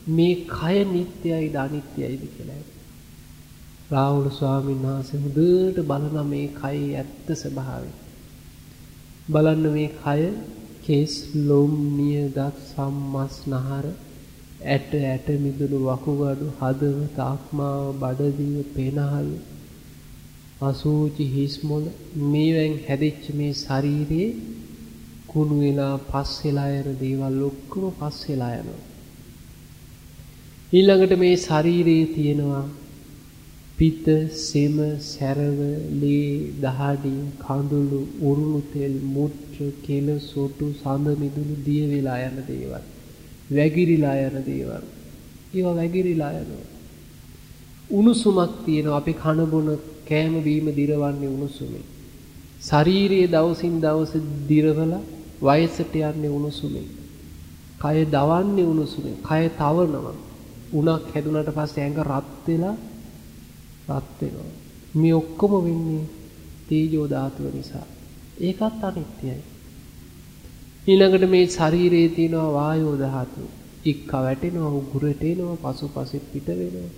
Speaker 1: මේ කය නිට්ටයයිද අනිත්‍යයිද කියලා. රාහුල ස්වාමීන් වහන්සේ හොඳට බලන මේ කයේ ඇත්ත ස්වභාවය. බලන්න මේ කය කෙස් ලොම් නියදත් සම්මස් නහර ඇට ඇට මිදුණු වකුගඩු හදවත ආත්මාව බඩදිව පෙනහල් අසූචි හිස්මොල මේවෙන් හැදිච්ච මේ ශරීරයේ කුණු වෙලා පස් වෙලා යන දේවල් ඔක්කොම පස් වෙලා යනවා ඊළඟට මේ ශරීරයේ තියෙනවා පිත සෙම සැරව ලේ දහඩි කඳුළු උරුණු තෙල් මුත්‍ර කෙල සොටු සඳ මිදුණු දිය වෙලා යන දේවල්. වැගිරිලා යන දේවල්. ඒවා වැගිරිලා යනවා. උණුසුමක් තියෙනවා. අපි කන බොන කෑම බීම දිරවන්නේ උණුසුමෙන්. ශාරීරියේ දවසින් දවස දිරවලා වයසට යන්නේ උණුසුමෙන්. කය දවන්නේ උණුසුමෙන්. කය තවනවා. උණක් හැදුනට පස්සේ ඇඟ රත් වෙලා රත් වෙනවා. මේ ඔක්කොම වෙන්නේ තේජෝ ධාතුව නිසා. ඒකත් අනිත්‍යයි. ඊළඟට මේ ශරීරයේ තියෙනවා වායෝ ධාතුව. ඉක්ක වැටෙනවා උගුරට එනවා පසුපසෙ පිට වෙනවා.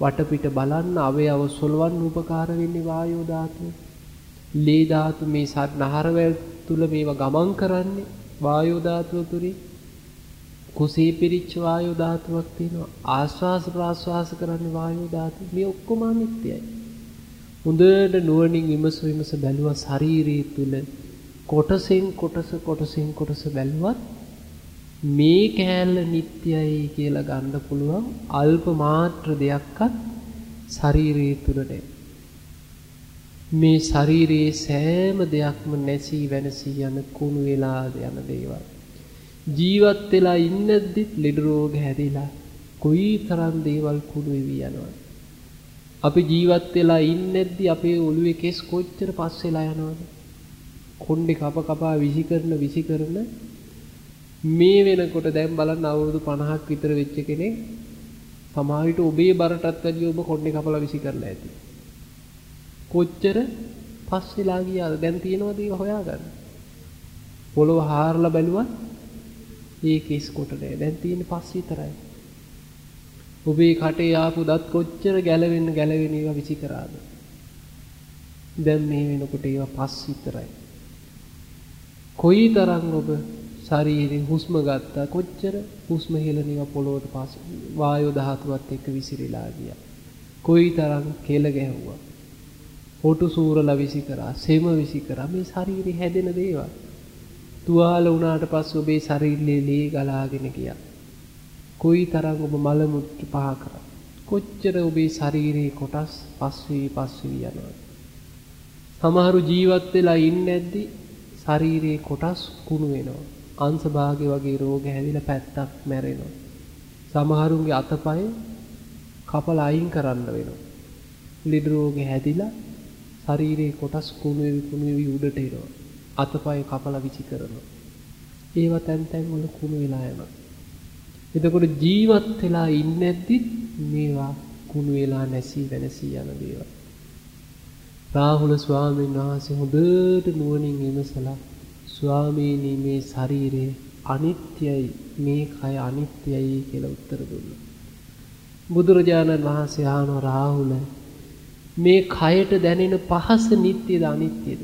Speaker 1: වටපිට බලන්න අවයව සොලවන්න උපකාර වෙන්නේ වායෝ ධාතුව. ලේ ධාතු මේ නහරවැල් තුල මේවා ගමන් කරන්නේ වායෝ ධාතුව තුලින්. කුසී පිරිච්ච වායු ධාතුවක් තියෙනවා. ආශ්වාස ප්‍රාශ්වාස කරන්න වායු ධාතුව. මේ ඔක්කොම අනිත්‍යයි. හොඳට නුවණින් විමස විමස බැලුවා ශරීරයේ තුල කොටසෙන් කොටස කොටසෙන් කොටස බැලුවත් මේ කෑල්ල නිට්ටයයි කියලා ගන්න පුළුවන්. අල්ප මාත්‍ර දෙයක්වත් ශරීරයේ තුල මේ ශරීරයේ සෑම දෙයක්ම නැසී වෙනසී යන කුණු වෙලා යන දේවල්. ජීවත් වෙලා ඉන්නද්දිත් ලෙඩ රෝග හැදිලා කොයි තරම් දේවල් කුණු වෙවි යනවද අපි ජීවත් වෙලා ඉන්නද්දි අපේ ඔළුවේ කෙස් කොච්චර පස් වෙලා යනවද? කොණ්ඩේ කප කපා විසි කරන විසි කරන මේ වෙනකොට දැන් බලන්න අවුරුදු 50ක් විතර වෙච්ච කෙනෙක් සමහර ඔබේ බරටත් වැඩිය ඔබ කොණ්ඩේ කපලා විසි කරලා ඇති. කොච්චර පස් වෙලා ගියාද? දැන් තියෙනවද ඒක හොයාගන්න? පොළව හාරලා බැලුවත් ඒ කෙස් කොට නෑ. දැන් තියෙන්නේ පස් විතරයි. ඔබේ කටේ ආපු දත් කොච්චර ගැලවෙන්න ගැලවෙන ඒවා විසි කරාද? දැන් මේ වෙනකොට ඒවා පස් විතරයි. කොයිතරම් ඔබ ශරීරේ හුස්ම ගත්තා කොච්චර හුස්ම හෙලන ඒවා පොළොවට පස් වායෝ ධාතුවත් එක්ක විසිරීලා ගියා. කොයිතරම් කෙල ගැහුවා. හොටු සූරලා විසි කරා, සෙම විසි කරා. මේ ශරීරේ හැදෙන දේවල්. තුවාල වුණාට පස්සේ ඔබේ ශරීරයේ ලේ ගලාගෙන ගියා. කොයි තරම් ඔබ මල මුත්‍ර පහ කරා. කොච්චර ඔබේ ශරීරයේ කොටස් පස්වී පස්වී යනවද? සමහරු ජීවත් වෙලා ඉන්නේ නැද්දි ශරීරයේ කොටස් කුණු වෙනවා. අංශ භාගය වගේ රෝග හැදිලා පැත්තක් මැරෙනවා. සමහරුන්ගේ අතපය කපලා අයින් කරන්න වෙනවා. ලෙඩ රෝග හැදිලා ශරීරයේ කොටස් කුණු වෙවි කුණු වෙවි උඩට එනවා. අතපය කපලා විසි කරනවා. ඒවා තැන් තැන් වල කුණු වෙලා යනවා. එතකොට ජීවත් වෙලා ඉන්නේ නැද්දිත් මේවා කුණු වෙලා නැසී වෙනසී යන දේවල්. රාහුල ස්වාමීන් වහන්සේ හොඳට නුවණින් විමසලා ස්වාමීනි මේ ශරීරය අනිත්‍යයි මේ කය අනිත්‍යයි කියලා උත්තර දුන්නා. බුදුරජාණන් වහන්සේ ආනෝ රාහුල මේ කයට දැනෙන පහස නිට්ටයද අනිත්‍යද?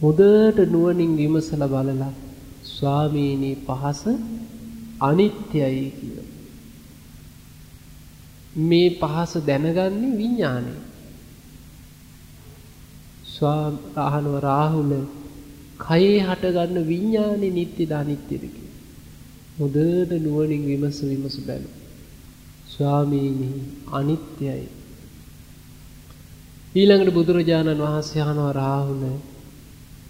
Speaker 1: හොඳට නුවණින් විමසලා බලලා ස්වාමීනි පහස අනිත්‍යයි කියලා. මේ පහස දැනගන්නේ විඥානය. ස්වාම අහනව රාහුල කයේ හටගන්න විඥානේ නිට්ටයද අනිත්‍යද කියලා. හොඳට නුවණින් විමස විමස බැලුවා. ස්වාමීනි අනිත්‍යයි. ඊළඟට බුදුරජාණන් වහන්සේ අහනවා රාහුල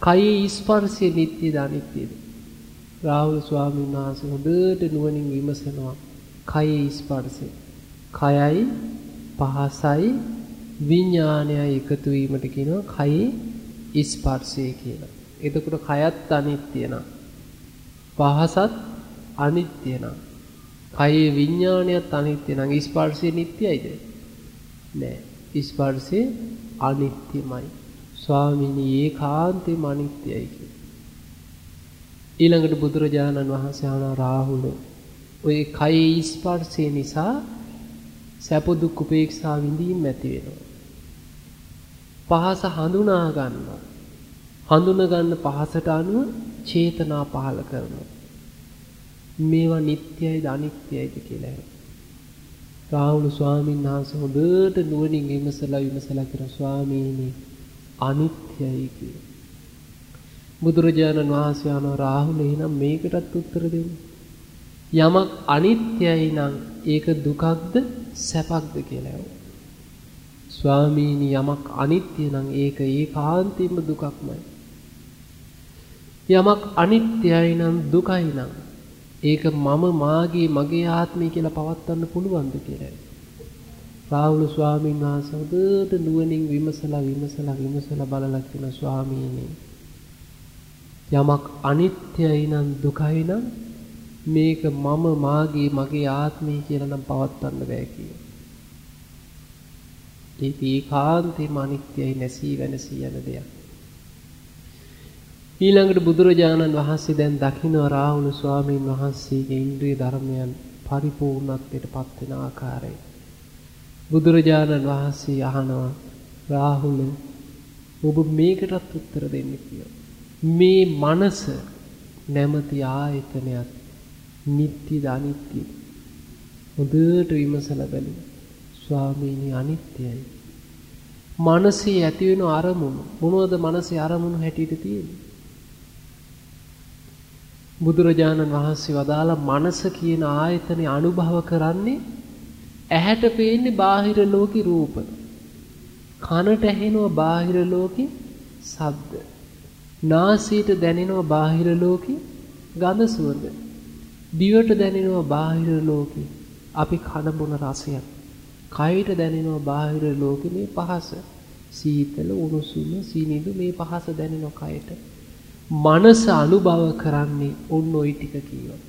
Speaker 1: කයේ ස්පර්ශය නිට්ටයද අනිත්‍යද? රාහුල ස්වාමීන් වහන්සේ හොඳට නුවණින් විමසනවා කයේ ස්පර්ශය. කයයි පහසයි විඥානයයි එකතු වීමට කියනවා කයේ ස්පර්ශය කියලා. එතකොට කයත් අනිත්‍ය නම් පහසත් අනිත්‍ය නම් කයේ විඥානයත් අනිත්‍ය නම් ස්පර්ශය නිට්ටයයිද? නෑ. ස්පර්ශය අනිත්‍යමයි. ස්වාමීනි ඒකාන්තෙම අනිත්‍යයි කියලා. ඊළඟට බුදුරජාණන් වහන්සේ ආන රාහුල ඔය කයේ ස්පර්ශය නිසා සැප දුක් උපේක්ෂා විඳීම් ඇති වෙනවා. පහස හඳුනා ගන්නවා. හඳුන ගන්න පහසට අනුව චේතනා පහල කරනවා. මේවා නිට්ටයයිද අනිත්‍යයිද කියලා. රාහුල ස්වාමීන් වහන්සේ හොඳට නුවණින් විමසලා විමසලා කර ස්වාමීනි අනිත්‍යයි කියලා. බුදුරජාණන් වහන්සේ අනෝ රාහුල එහෙනම් මේකටත් උත්තර දෙන්න. යමක් අනිත්‍යයි නම් ඒක දුකක්ද සැපක්ද කියලා. ස්වාමීනි යමක් අනිත්‍ය නම් ඒක ඒකාන්තයෙන්ම දුකක්මයි. යමක් අනිත්‍යයි නම් දුකයි නම් ඒක මම මාගේ මගේ ආත්මය කියලා පවත්වන්න පුළුවන්ද කියලා. රාහුල ස්වාමීන් වහන්සේ හොඳට නුවණින් විමසලා විමසලා විමසලා බලලා කියන ස්වාමීනි යමක් අනිත්‍යයි නම් දුකයි නම් මේක මම මාගේ මගේ ආත්මය කියලා නම් පවත්වන්න බෑ කියලා. ඒක ඒකාන්තයෙන්ම අනිත්‍යයි නැසී වෙනසී යන දෙයක්. ඊළඟට බුදුරජාණන් වහන්සේ දැන් දකින්න රාහුල ස්වාමීන් වහන්සේගේ ඉන්ද්‍රිය ධර්මයන් පරිපූර්ණත්වයට පත් වෙන ආකාරය. බුදුරජාණන් වහන්සේ අහනවා රාහුල ඔබ මේකටත් උත්තර දෙන්න කියලා. මේ මනස නැමැති ආයතනයත් නිට්ටිද අනිත්‍යද? හොඳට විමසලා බලන්න. ස්වාමීනි අනිත්‍යයි. මනසේ ඇති වෙන අරමුණු මොනවද මනසේ අරමුණු හැටියට තියෙන්නේ? බුදුරජාණන් වහන්සේ වදාලා මනස කියන ආයතනය අනුභව කරන්නේ ඇහැට පේන්නේ බාහිර ලෝකේ රූප. කනට ඇහෙනවා බාහිර ලෝකේ ශබ්ද. නාසයට දැනෙනවා බාහිර ලෝකේ ගඳ සුවඳ. දිවට දැනෙනවා බාහිර ලෝකේ අපි කන බොන රසයක්. කයට දැනෙනවා බාහිර ලෝකේ මේ පහස. සීතල උණුසුම සීනිදු මේ පහස දැනෙනවා කයට. මනස අනුභව කරන්නේ ඔන්න ওই ටික කියනවා.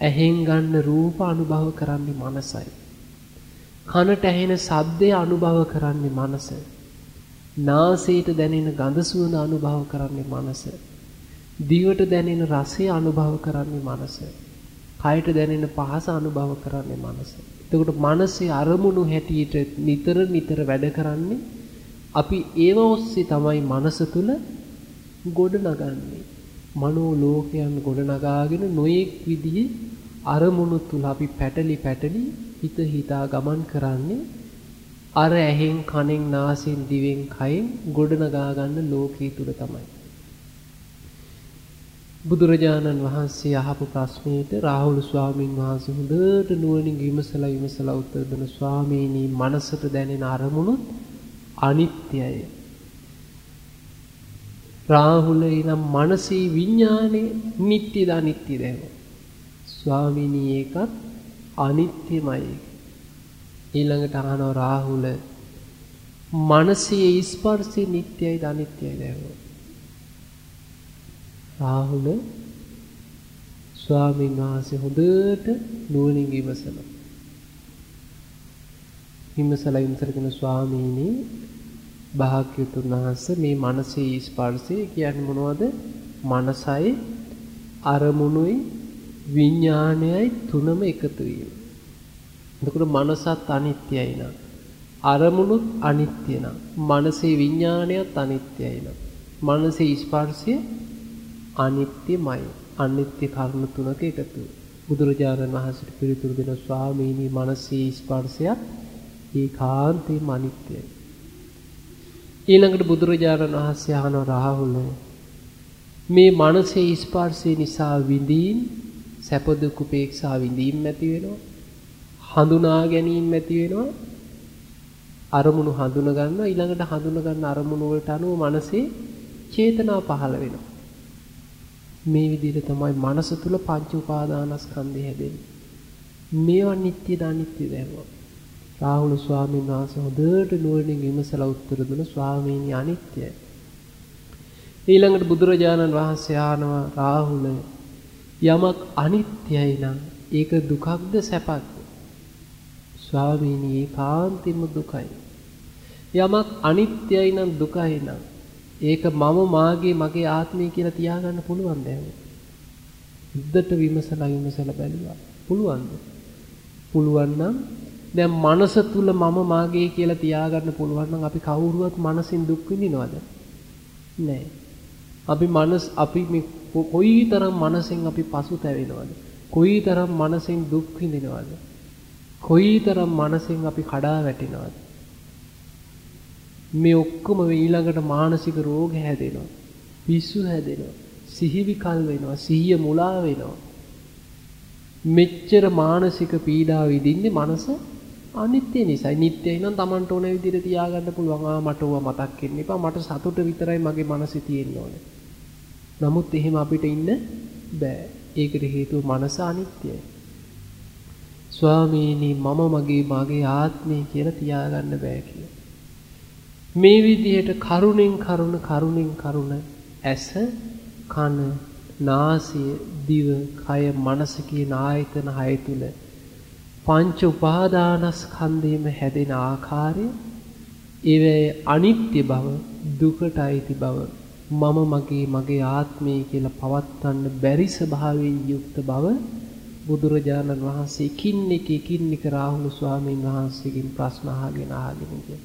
Speaker 1: ඇහෙන් ගන්න රූප අනුභව කරන්නේ මනසයි. කනට ඇහෙන ශබ්දය අනුභව කරන්නේ මනස. නාසයට දැනෙන ගඳ සුවඳ අනුභව කරන්නේ මනස. දිවට දැනෙන රසය අනුභව කරන්නේ මනස. කයට දැනෙන පහස අනුභව කරන්නේ මනස. එතකොට මනසේ අරමුණු හැටියට නිතර නිතර වැඩ කරන්නේ අපි ඒව ඔස්සේ තමයි මනස තුල ගොඩ නගන්නේ. මනෝ ලෝකයන් ගොඩ නගාගෙන නොයෙක් විදිහේ අරමුණු තුල අපි පැටලි පැටලි හිත හිතා ගමන් කරන්නේ අර ඇහෙන් කනෙන් නාසයෙන් දිවෙන් කයෙන් ගොඩ නගා ගන්න ලෝකයේ තුල තමයි. බුදුරජාණන් වහන්සේ අහපු ප්‍රශ්නෙට රාහුල ස්වාමීන් වහන්සේ හොඳට නුවණින් විමසලා විමසලා උත්තර දෙන ස්වාමීනි මනසට දැනෙන අරමුණුත් අනිත්‍යයි. රාහුල එනම් මනසේ විඥානේ නිට්ටිද අනිත්‍යද ස්වාමීනි ඒකත් අනිත්‍යමයි. ඊළඟට අහනවා රාහුල මනසේ ස්පර්ශي නිට්ටයයිද අනිත්‍යයිද රාහුල ස්වාමීන් වහන්සේ හොඳට නුවණින් විමසනවා. විමසලා විමසගෙන ස්වාමීනි භාග්‍යතුන් වහන්සේ මේ මනසේ ස්පර්ශය කියන්නේ මොනවද? මනසයි අරමුණුයි විඥානයයි තුනම එකතු වීම. එතකොට මනසත් අනිත්‍යයි නං. අරමුණුත් අනිත්‍ය නම්. මනසේ විඥානයත් අනිත්‍යයි නම්. මනසේ ස්පර්ශය අනිත්‍යමයි. අනිත්‍ය කරුණු තුනක එකතු. බුදුරජාණන් වහන්සේට පිළිතුරු දෙන ස්වාමීනි මනසේ ස්පර්ශයත් ඒකාන්තයෙන්ම අනිත්‍යයි. ඊළඟට බුදුරජාණන් වහන්සේ අහන රාහුල මේ මනසේ ස්පර්ශය නිසා විඳීම් සැප දුක් උපේක්ෂා විඳීම් ඇති වෙනවා. හඳුනා ගැනීම ඇති වෙනවා. අරමුණු හඳුන ගන්නවා. ඊළඟට හඳුන ගන්න අරමුණු වලට අනුව මනසේ චේතනා පහළ වෙනවා. මේ විදිහට තමයි මනස තුල පංච උපාදානස්කන්ධය හැදෙන්නේ. මේවා නිට්ටියද අනිත්‍යද හැමෝම රාහුල ස්වාමීන් වහන්සේ හොඳට නුවණින් විමසලා උත්තර දුන ස්වාමීනි අනිත්‍යයි. ඊළඟට බුදුරජාණන් වහන්සේ ආනවා රාහුල යමක් අනිත්‍යයි නම් ඒක දුකක්ද සැපක්ද ස්වාමීනි ඒකාන්තිම දුකයි. යමක් අනිත්‍යයි නම් දුකයි නම් ඒක මම මාගේ මගේ ආත්මය කියලා තියාගන්න පුළුවන් දැන්. ඉද්දට විමසලා විමසලා බැලුවා. පුළුවන්ද? පුළුවන් නම් දැන් මනස තුල මම මාගේ කියලා තියාගන්න පුළුවන් නම් අපි කවුරුවත් මනසින් දුක් විඳිනවද? නෑ. අපි මනස් අපි මේ කොයිතරම් මනසෙන් අපි පසුතැවෙනවද? කොයිතරම් මනසෙන් දුක් විඳිනවද? කොයිතරම් මනසෙන් අපි කඩා වැටෙනවද? මේ ඔක්කොම ඊළඟට මානසික රෝග හැදෙනවා. පිස්සු හැදෙනවා. සිහිවිකල් වෙනවා. සිහිය මුලා වෙනවා. මෙච්චර මානසික පීඩා විඳින්නේ මනස අනිත්‍ය නිසායි. නිට්ටයයි නම් Tamanට ඕන විදිහට තියාගන්න පුළුවන්. ආ මට ඕවා මතක් වෙන්න එපා. මට සතුට විතරයි මගේ මනසේ තියෙන්න ඕනේ. නමුත් එහෙම අපිට ඉන්න බෑ. ඒකට හේතුව මනස අනිත්‍යයි. ස්වාමීනි මම මගේ මගේ ආත්මය කියලා තියාගන්න බෑ කියලා. මේ විදිහට කරුණෙන් කරුණ කරුණෙන් කරුණ ඇස කන නාසය දිව කය මනස කියන ආයතන හය තුල පංච උපාදානස්කන්ධයම හැදෙන ආකාරය ඒවේ අනිත්‍ය බව දුකට අයිති බව මම මගේ මගේ ආත්මය කියලා පවත්වන්න බැරි ස්වභාවයෙන් යුක්ත බව බුදුරජාණන් වහන්සේ එකින් එක එකින් එක රාහුල ස්වාමීන් වහන්සේගෙන් ප්‍රශ්න අහගෙන අහගෙන ගියා.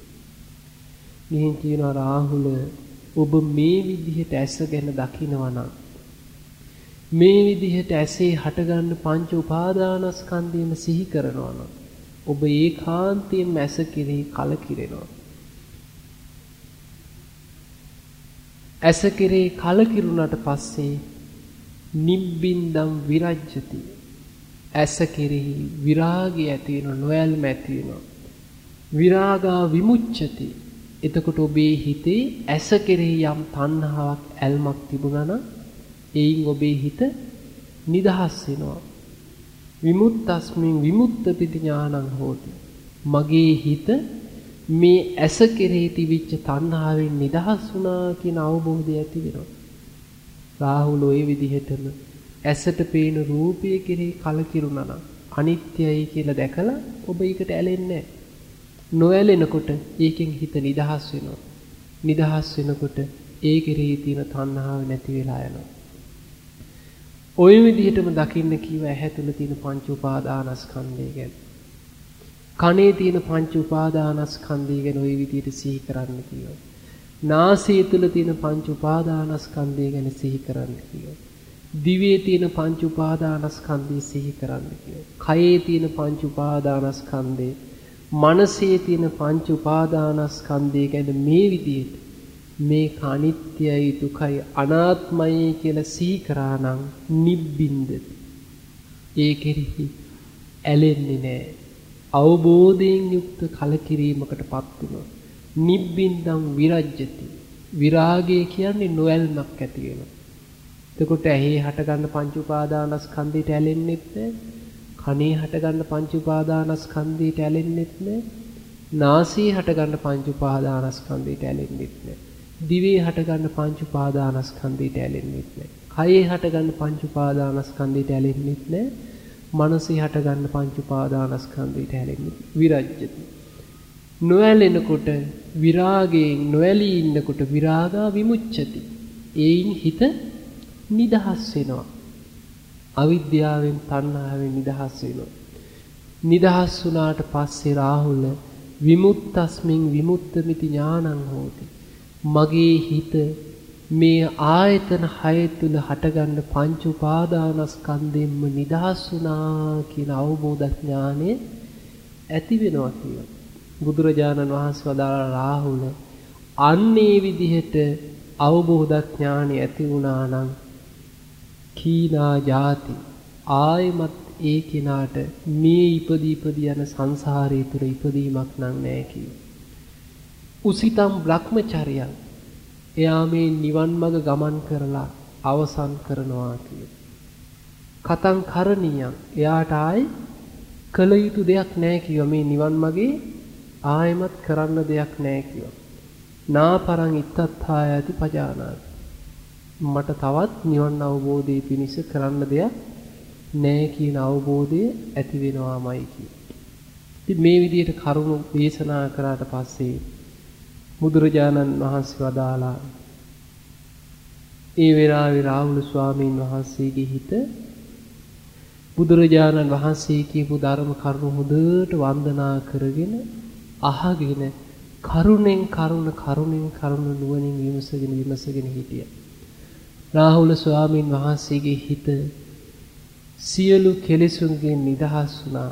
Speaker 1: මෙහෙන් කියනවා රාහුල ඔබ මේ විදිහට ඇස ගැන දකිනවා නම් මේ විදිහට ඇසේ හටගන්න පංච උපාදානස්කන්ධයම සිහි කරනවා නම් ඔබ ඒකාන්තයෙන් ඇස කෙරෙහි කලකිරෙනවා. ඇස කෙරෙහි කලකිරුණට පස්සේ නිබ්බින්දම් විරජ්‍යති. ඇස කෙරෙහි විරාගය ඇති වෙන නොයල්ම ඇති වෙනවා. විරාගා විමුච්ඡති. එතකොට ඔබේ හිතේ ඇස කෙරෙහි යම් තණ්හාවක් ඇල්මක් තිබුණා නම් එයින් ඔබේ හිත නිදහස් වෙනවා. විමුක්තස්මින් විමුක්ත පිති ඥානං හෝති. මගේ හිත මේ ඇස කෙරෙහි තිබිච්ච තණ්හාවෙන් නිදහස් වුණා කියන අවබෝධය ඇති වෙනවා. රාහුල ওই විදිහටම ඇසට පේන රූපය කෙරෙහි කලකිරුණා නම් අනිත්‍යයි කියලා දැකලා ඔබ ඒකට ඇලෙන්නේ නොඇලෙනකොට ඒකෙන් හිත නිදහස් වෙනවා. නිදහස් වෙනකොට ඒ කෙරෙහි තියෙන තණ්හාව නැති වෙලා යනවා. ওই විදිහටම දකින්න කිව්ව ඇහැ තුල තියෙන පංච උපාදානස්කන්ධය ගැන. කනේ තියෙන පංච උපාදානස්කන්ධය ගැන ওই විදිහට සිහි කරන්න කිව්වා. නාසය තුල තියෙන පංච උපාදානස්කන්ධය ගැන සිහි කරන්න කිව්වා. දිවේ තියෙන පංච උපාදානස්කන්ධය සිහි කරන්න කිව්වා. කයේ තියෙන පංච උපාදානස්කන්ධය, මනසේ තියෙන පංච උපාදානස්කන්ධය ගැන මේ විදිහට මේ අනිත්‍යයි දුකයි අනාත්මයි කියලා සිහි කරා නම් නිබ්බින්දති. ඒ කෙරෙහි ඇලෙන්නේ නැහැ. අවබෝධයෙන් යුක්ත කලකිරීමකටපත් වෙනවා. නිබ්බින්දම් විරජ්‍යති. විරාගය කියන්නේ නොඇල්මක් ඇති වෙනවා. එතකොට ඇහි හටගන්න පංච උපාදානස්කන්ධයට ඇලෙන්නෙත් නැහැ. කනේ හටගන්න පංච උපාදානස්කන්ධයට ඇලෙන්නෙත් නැහැ. නාසයේ හටගන්න පංච උපාදානස්කන්ධයට ඇලෙන්නෙත් නැහැ. දිවේ හටගන්න පංච උපාදානස්කන්ධයට ඇලෙන්නෙත් නැහැ. කයේ හටගන්න පංච උපාදානස්කන්ධයට ඇලෙන්නෙත් නැහැ. මනසේ හටගන්න පංච උපාදානස්කන්ධයට ඇලෙන්නේ විරජ්‍යති. නොඇලෙනකොට විරාගයෙන් නොඇලී ඉන්නකොට විරාගා විමුච්ඡති. ඒයින් හිත නිදහස් වෙනවා. අවිද්‍යාවෙන් තණ්හාවෙන් නිදහස් වෙනවා. නිදහස් වුණාට පස්සේ රාහුල විමුක්තස්මින් විමුක්තമിതി ඥානං හෝති. මගේ හිත මේ ආයතන හය තුල හටගන්න පංච උපාදානස්කන්ධයෙන්ම නිදහස් වුණා කියන අවබෝධ ඥානය ඇති වෙනවා කියලා. බුදුරජාණන් වහන්සේ වදාළ රාහුල අන්නේ විදිහට අවබෝධ ඥානය ඇති වුණා නම් කීනා ಜಾති ආයමත් ඒ කෙනාට මේ ඉපදී ඉපදී යන සංසාරයේ තුර ඉපදීමක් නම් නැහැ කිව්වා. උසිතම් බ්‍රහ්මචර්යං එයා මේ නිවන් මඟ ගමන් කරලා අවසන් කරනවා කිය. කතං කරණීයං එයාට ආයි කළ යුතු දෙයක් නැහැ කිව්වා මේ නිවන් මගේ ආයමත් කරන්න දෙයක් නැහැ කිව්වා. නාපරං ඉත්තත්ථායති පජානාති. මට තවත් නිවන් අවබෝධයේ පිණිස කරන්න දෙයක් නැහැ කියන අවබෝධය ඇති වෙනවාමයි කිය. ඉතින් මේ විදිහට කරුණු දේශනා කරාට පස්සේ බුදුරජාණන් වහන්සේ වදාලා ඒ වෙලාවේ රාහුල ස්වාමීන් වහන්සේගේ හිත බුදුරජාණන් වහන්සේ කියපු ධර්ම කරුණු හොඳට වන්දනා කරගෙන අහගෙන කරුණෙන් කරුණ කරුණෙන් කරුණ නුවණින් විමසගෙන විමසගෙන හිටියා. රාහුල ස්වාමීන් වහන්සේගේ හිත සියලු කෙලෙසුන්ගෙන් නිදහස් වුණා.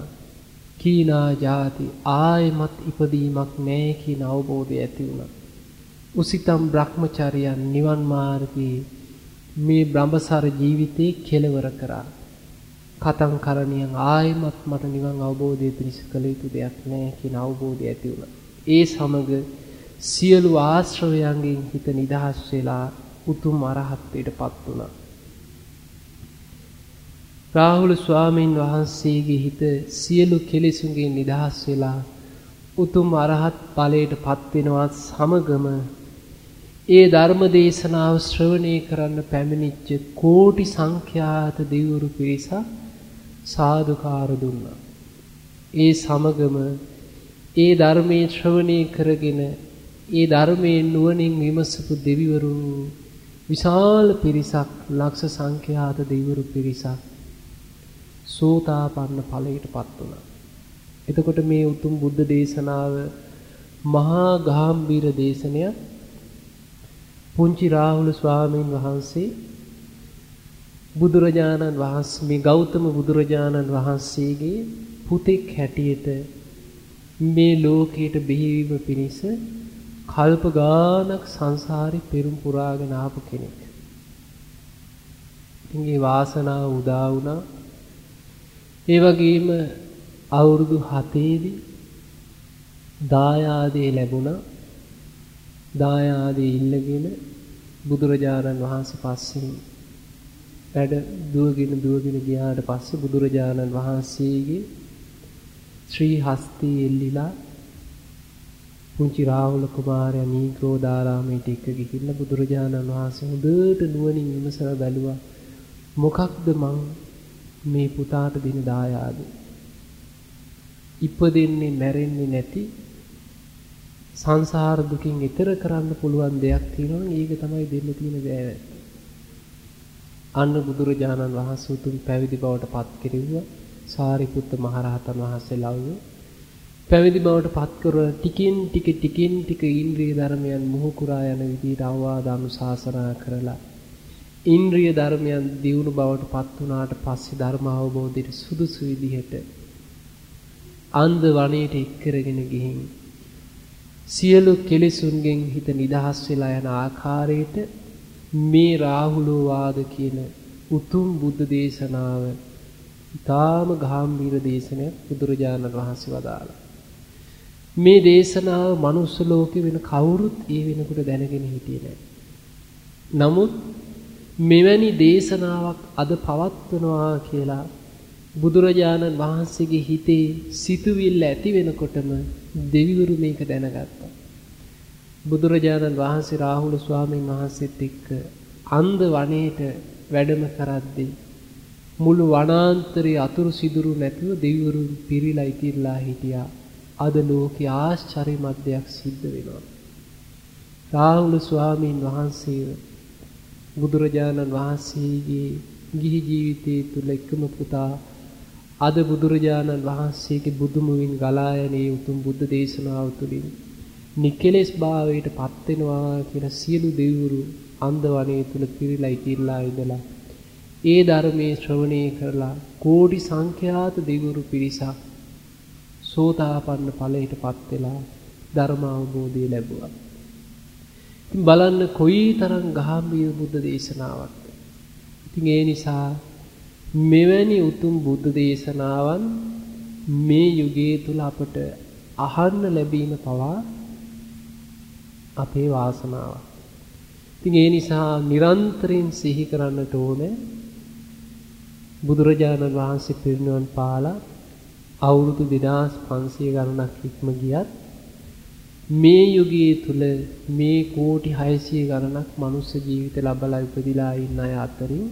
Speaker 1: කීනා ಜಾති ආයමත් ඉපදීමක් නැහැ කියන අවබෝධය ඇති වුණා. උසිතම් බ්‍රහ්මචර්යයන් නිවන් මාර්ගයේ මේ බ්‍රහ්මසාර ජීවිතේ කෙලවර කරා. කතං කරණියන් ආයමත් මට නිවන් අවබෝධය පිණිස කළ යුතු දෙයක් නැහැ කියන අවබෝධය ඇති වුණා. ඒ සමග සියලු ආශ්‍රවයන්ගෙන් හිත නිදහස් වෙලා උතුම් අරහත්ත්වයට පත් වුණා. රාහුල ස්වාමීන් වහන්සේගේ හිත සියලු කෙලෙසුන්ගෙන් නිදහස් වෙලා උතුම් අරහත් ඵලයට පත් වෙනවත් සමගම ඒ ධර්ම දේශනාව ශ්‍රවණය කරන්න පැමිණිච්ච කෝටි සංඛ්‍යාත දෙවිවරු පිරිසක් සාදුකාර දුන්නා. ඒ සමගම ඒ ධර්මයේ ශ්‍රවණය කරගෙන ඒ ධර්මයේ නුවණින් විමසපු දෙවිවරු විශාල පිරිසක් ලක්ෂ සංඛ්‍යාත දෙවිවරු පිරිසක් සෝතාපන්න ඵලයටපත් වුණා. එතකොට මේ උතුම් බුද්ධ දේශනාව මහා ගාම්භීර දේශනයක් පුංචි රාහුල ස්වාමීන් වහන්සේ බුදුරජාණන් වහන්සේ මේ ගෞතම බුදුරජාණන් වහන්සේගේ පුතෙක් හැටියට මේ ලෝකයට බිහිවීම පිණිස කල්ප ගානක් සංසාරේ පෙරම් පුරාගෙන ආපු කෙනෙක්. ඉතින් ඒ වාසනාව උදා වුණා. ඒ වගේම අවුරුදු 7ේදී දායාදේ ලැබුණා. දායාදේ ඉල්ලගෙන බුදුරජාණන් වහන්සේ පස්සෙන් වැඩ දුවගෙන දුවගෙන ගියාට පස්සේ බුදුරජාණන් වහන්සේගේ ශ්‍රී හස්තී එල්ලිලා පුංචි රාහුල කුමාරයා නීග්‍රෝධාරාමයට එක්ක ගිහිල්ලා බුදුරජාණන් වහන්සේ හොඳට නුවණින් විමසලා බැලුවා මොකක්ද මං මේ පුතාට දෙන දායාද ඉපදෙන්නේ මැරෙන්නේ නැති සංසාර දුකින් ඈතර කරන්න පුළුවන් දෙයක් තියෙනවා ඒක තමයි දෙන්න තියෙන දෑව. අන්න බුදුරජාණන් වහන්සේ උතුම් පැවිදි බවට පත් කෙරෙව්වා. සාරිපුත්ත මහරහතන් වහන්සේ ලව්ව පැවිදි බවට පත් කරන ටිකින් ටික ටිකින් ටික ඉන්ද්‍රිය ධර්මයන් මුහුකුරා යන විදිහට අවවාද අනුශාසනා කරලා ඉන්ද්‍රිය ධර්මයන් දියුණු බවට පත් වුණාට පස්සේ ධර්ම අවබෝධයට සුදුසු විදිහට අන්ධ වනයේට එක්කරගෙන ගිහින් සියලු කෙලෙසුන්ගෙන් හිත නිදහස් වෙලා යන ආකාරයට මේ රාහුලෝ වාද කියන උතුම් බුද්ධ දේශනාව ඊටාම ගාම්භීර දේශනයක් බුදුරජාණන් වහන්සේ වදාළා. මේ දේශනාව මනුස්ස ලෝකේ වෙන කවුරුත් ඒ වෙනකොට දැනගෙන හිටියේ නැහැ. නමුත් මෙවැනි දේශනාවක් අද පවත්වනවා කියලා බුදුරජාණන් වහන්සේගේ හිතේ සිතුවිල්ල ඇති වෙනකොටම දෙවිවරු මේක දැනගත්තා. බුදුරජාණන් වහන්සේ රාහුල ස්වාමීන් වහන්සේත් එක්ක අන්ද වනයේට වැඩම කරද්දී මුළු වනාන්තරයේ අතුරු සිදුරු නැතුව දෙවිවරුන් පිරීලා ඉතිරලා හිටියා. අද ලෝකේ ආශ්චර්යමත් දෙයක් සිද්ධ වෙනවා. රාහුල ස්වාමීන් වහන්සේව බුදුරජාණන් වහන්සේගේ ගිහි ජීවිතයේ තුල එකම පුතා අද බුදුරජාණන් වහන්සේගේ බුදුමුවින් ගලා යන උතුම් බුද්ධ දේශනාව තුළින් නිකලෙස් භාවයට පත් වෙනවා කියන සියලු දෙවිවරු අන්දවණේ තුල පිරීලා ඉතිරලා ඉඳලා ඒ ධර්මයේ ශ්‍රවණය කරලා කෝටි සංඛ්‍යාත දෙවිවරු පිරිසක් සෝතාපන්න ඵලයට පත් වෙලා ධර්ම අවබෝධය ලැබුවා. ඉතින් බලන්න කොයිතරම් ගාම්භීර බුද්ධ දේශනාවක්ද. ඉතින් ඒ නිසා මෙවැනි උතුම් බුද්ධ දේශනාවන් මේ යුගයේ තුල අපට අහන්න ලැබීම පවා අපේ වාසනාවක්. ඉතින් ඒ නිසා නිරන්තරයෙන් සිහි කරන්නට ඕනේ බුදුරජාණන් වහන්සේ පිරිනිවන් පාලා අවුරුදු 2500 ගණනක් ඉක්ම ගියත් මේ යුගයේ තුල මේ කෝටි 600 ගණනක් මනුස්ස ජීවිත ලබලා ඉපදිලා ඉන්න අය අතරින්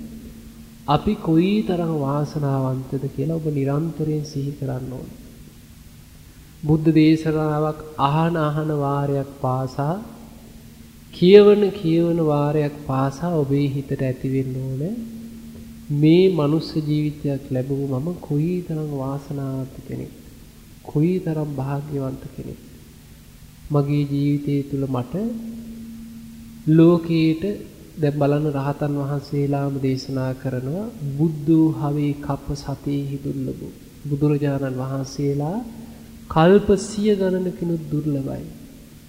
Speaker 1: අපි කොයිතරම් වාසනාවන්තද කියලා ඔබ නිරන්තරයෙන් සිහි කරන්න ඕනේ. බුද්ධ දේශනාවක් අහන අහන වාරයක් පාසා කියවන කියවන වාරයක් පාසා ඔබේ හිතට ඇති වෙන්න ඕන. මේ මනුස්ස ජීවිතයක් ලැබුව මම කොයිතරම් වාසනාවන්ත කෙනෙක් කොයිතරම් භාග්‍යවන්ත කෙනෙක් මගේ ජීවිතය තුළ මට ලෝකයට දැන් බලන්න රහතන් වහන්සේලාම දේශනා කරනවා බුද්ධෝ හවේ කප්ප සතේහි දුර්ලභෝ බුදුරජාණන් වහන්සේලා කල්ප සිය ගණනකිනුත් දුර්ලභයි.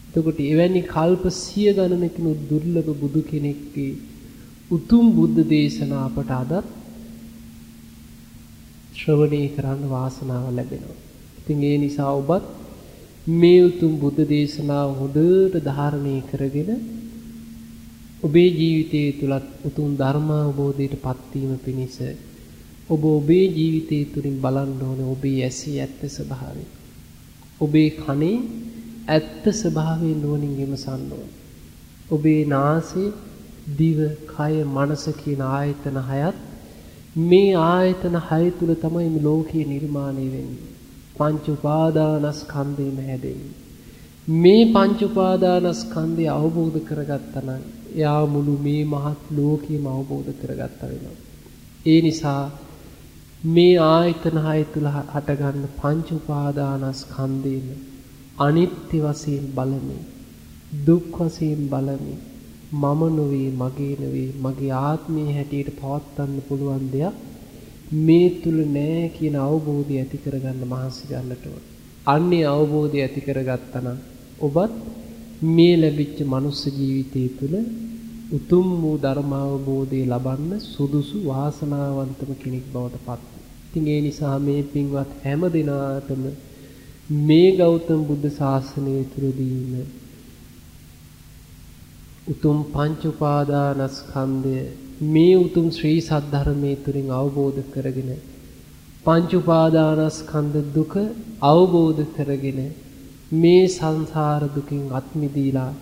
Speaker 1: එතකොට එවැනි කල්ප සිය ගණනකිනුත් දුර්ලභ බුදු කෙනෙක්ගේ උතුම් බුද්ධ දේශනා අපට අදත් ශ්‍රවණය කරන්න වාසනාව ලැබෙනවා. ඉතින් ඒ නිසා ඔබත් මේ උතුම් බුද්ධ දේශනාව හොඳට ධාරණය කරගෙන ඔබේ ජීවිතයේ තුලත් උතුම් ධර්මාවබෝධයට පත්වීම පිණිස ඔබ ඔබේ ජීවිතය තුළින් බලන්න ඕනේ ඔබේ ඇසී ඇත්ත ස්වභාවය. ඔබේ කනේ ඇත්ත ස්වභාවය නුවණින් විමසන්න ඕනේ. ඔබේ නාසය, දිව, කය, මනස කියන ආයතන හයත් මේ ආයතන හය තුල තමයි මේ ලෝකයේ නිර්මාණය වෙන්නේ. පංච උපාදානස්කන්ධයම හැදෙන්නේ. මේ පංච උපාදානස්කන්ධය අවබෝධ කරගත්තා නම් එයා මුළු මේ මහත් ලෝකෙම අවබෝධ කරගත්තා වෙනවා. ඒ නිසා මේ ආයතන හය තුල හටගන්න පංච උපාදානස්කන්ධයම අනිත්‍ය වශයෙන් බලමින් දුක් වශයෙන් බලමින් මම නොවේ මගේ නොවේ මගේ ආත්මයේ හැටියට පවත්වන්න පුළුවන් දෙයක් මේ තුල නෑ කියන අවබෝධය ඇති කරගන්න මහන්සි ගන්නට ඕන. අන්නේ අවබෝධය ඇති කරගත්තා නම් ඔබත් මේ ලැබිච්ච මනුස්ස ජීවිතය තුළ උතුම් වූ ධර්මාවබෝධය ලබන්න සුදුසු වාසනාවන්තම කෙනෙක් බවට පත් ඉතින් ඒ නිසා මේ පින්වත් හැම දිනාටම මේ ගෞතම බුද්ධ ශාසනය තුළදීම උතුම් පංච උපාදානස්කන්ධය මේ උතුම් ශ්‍රී සද්ධර්මයේ තුලින් අවබෝධ කරගෙන පංච උපාදානස්කන්ධ දුක අවබෝධ කරගෙන මේ සංසාර දුකින් අත් මිදීලා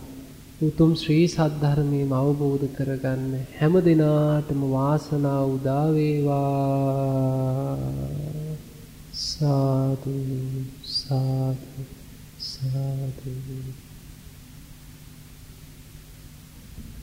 Speaker 1: උතුම් ශ්‍රී සද්ධර්මයම අවබෝධ කරගන්න හැම දිනාටම වාසනාව උදා වේවා. සාදු සාදු සාදු.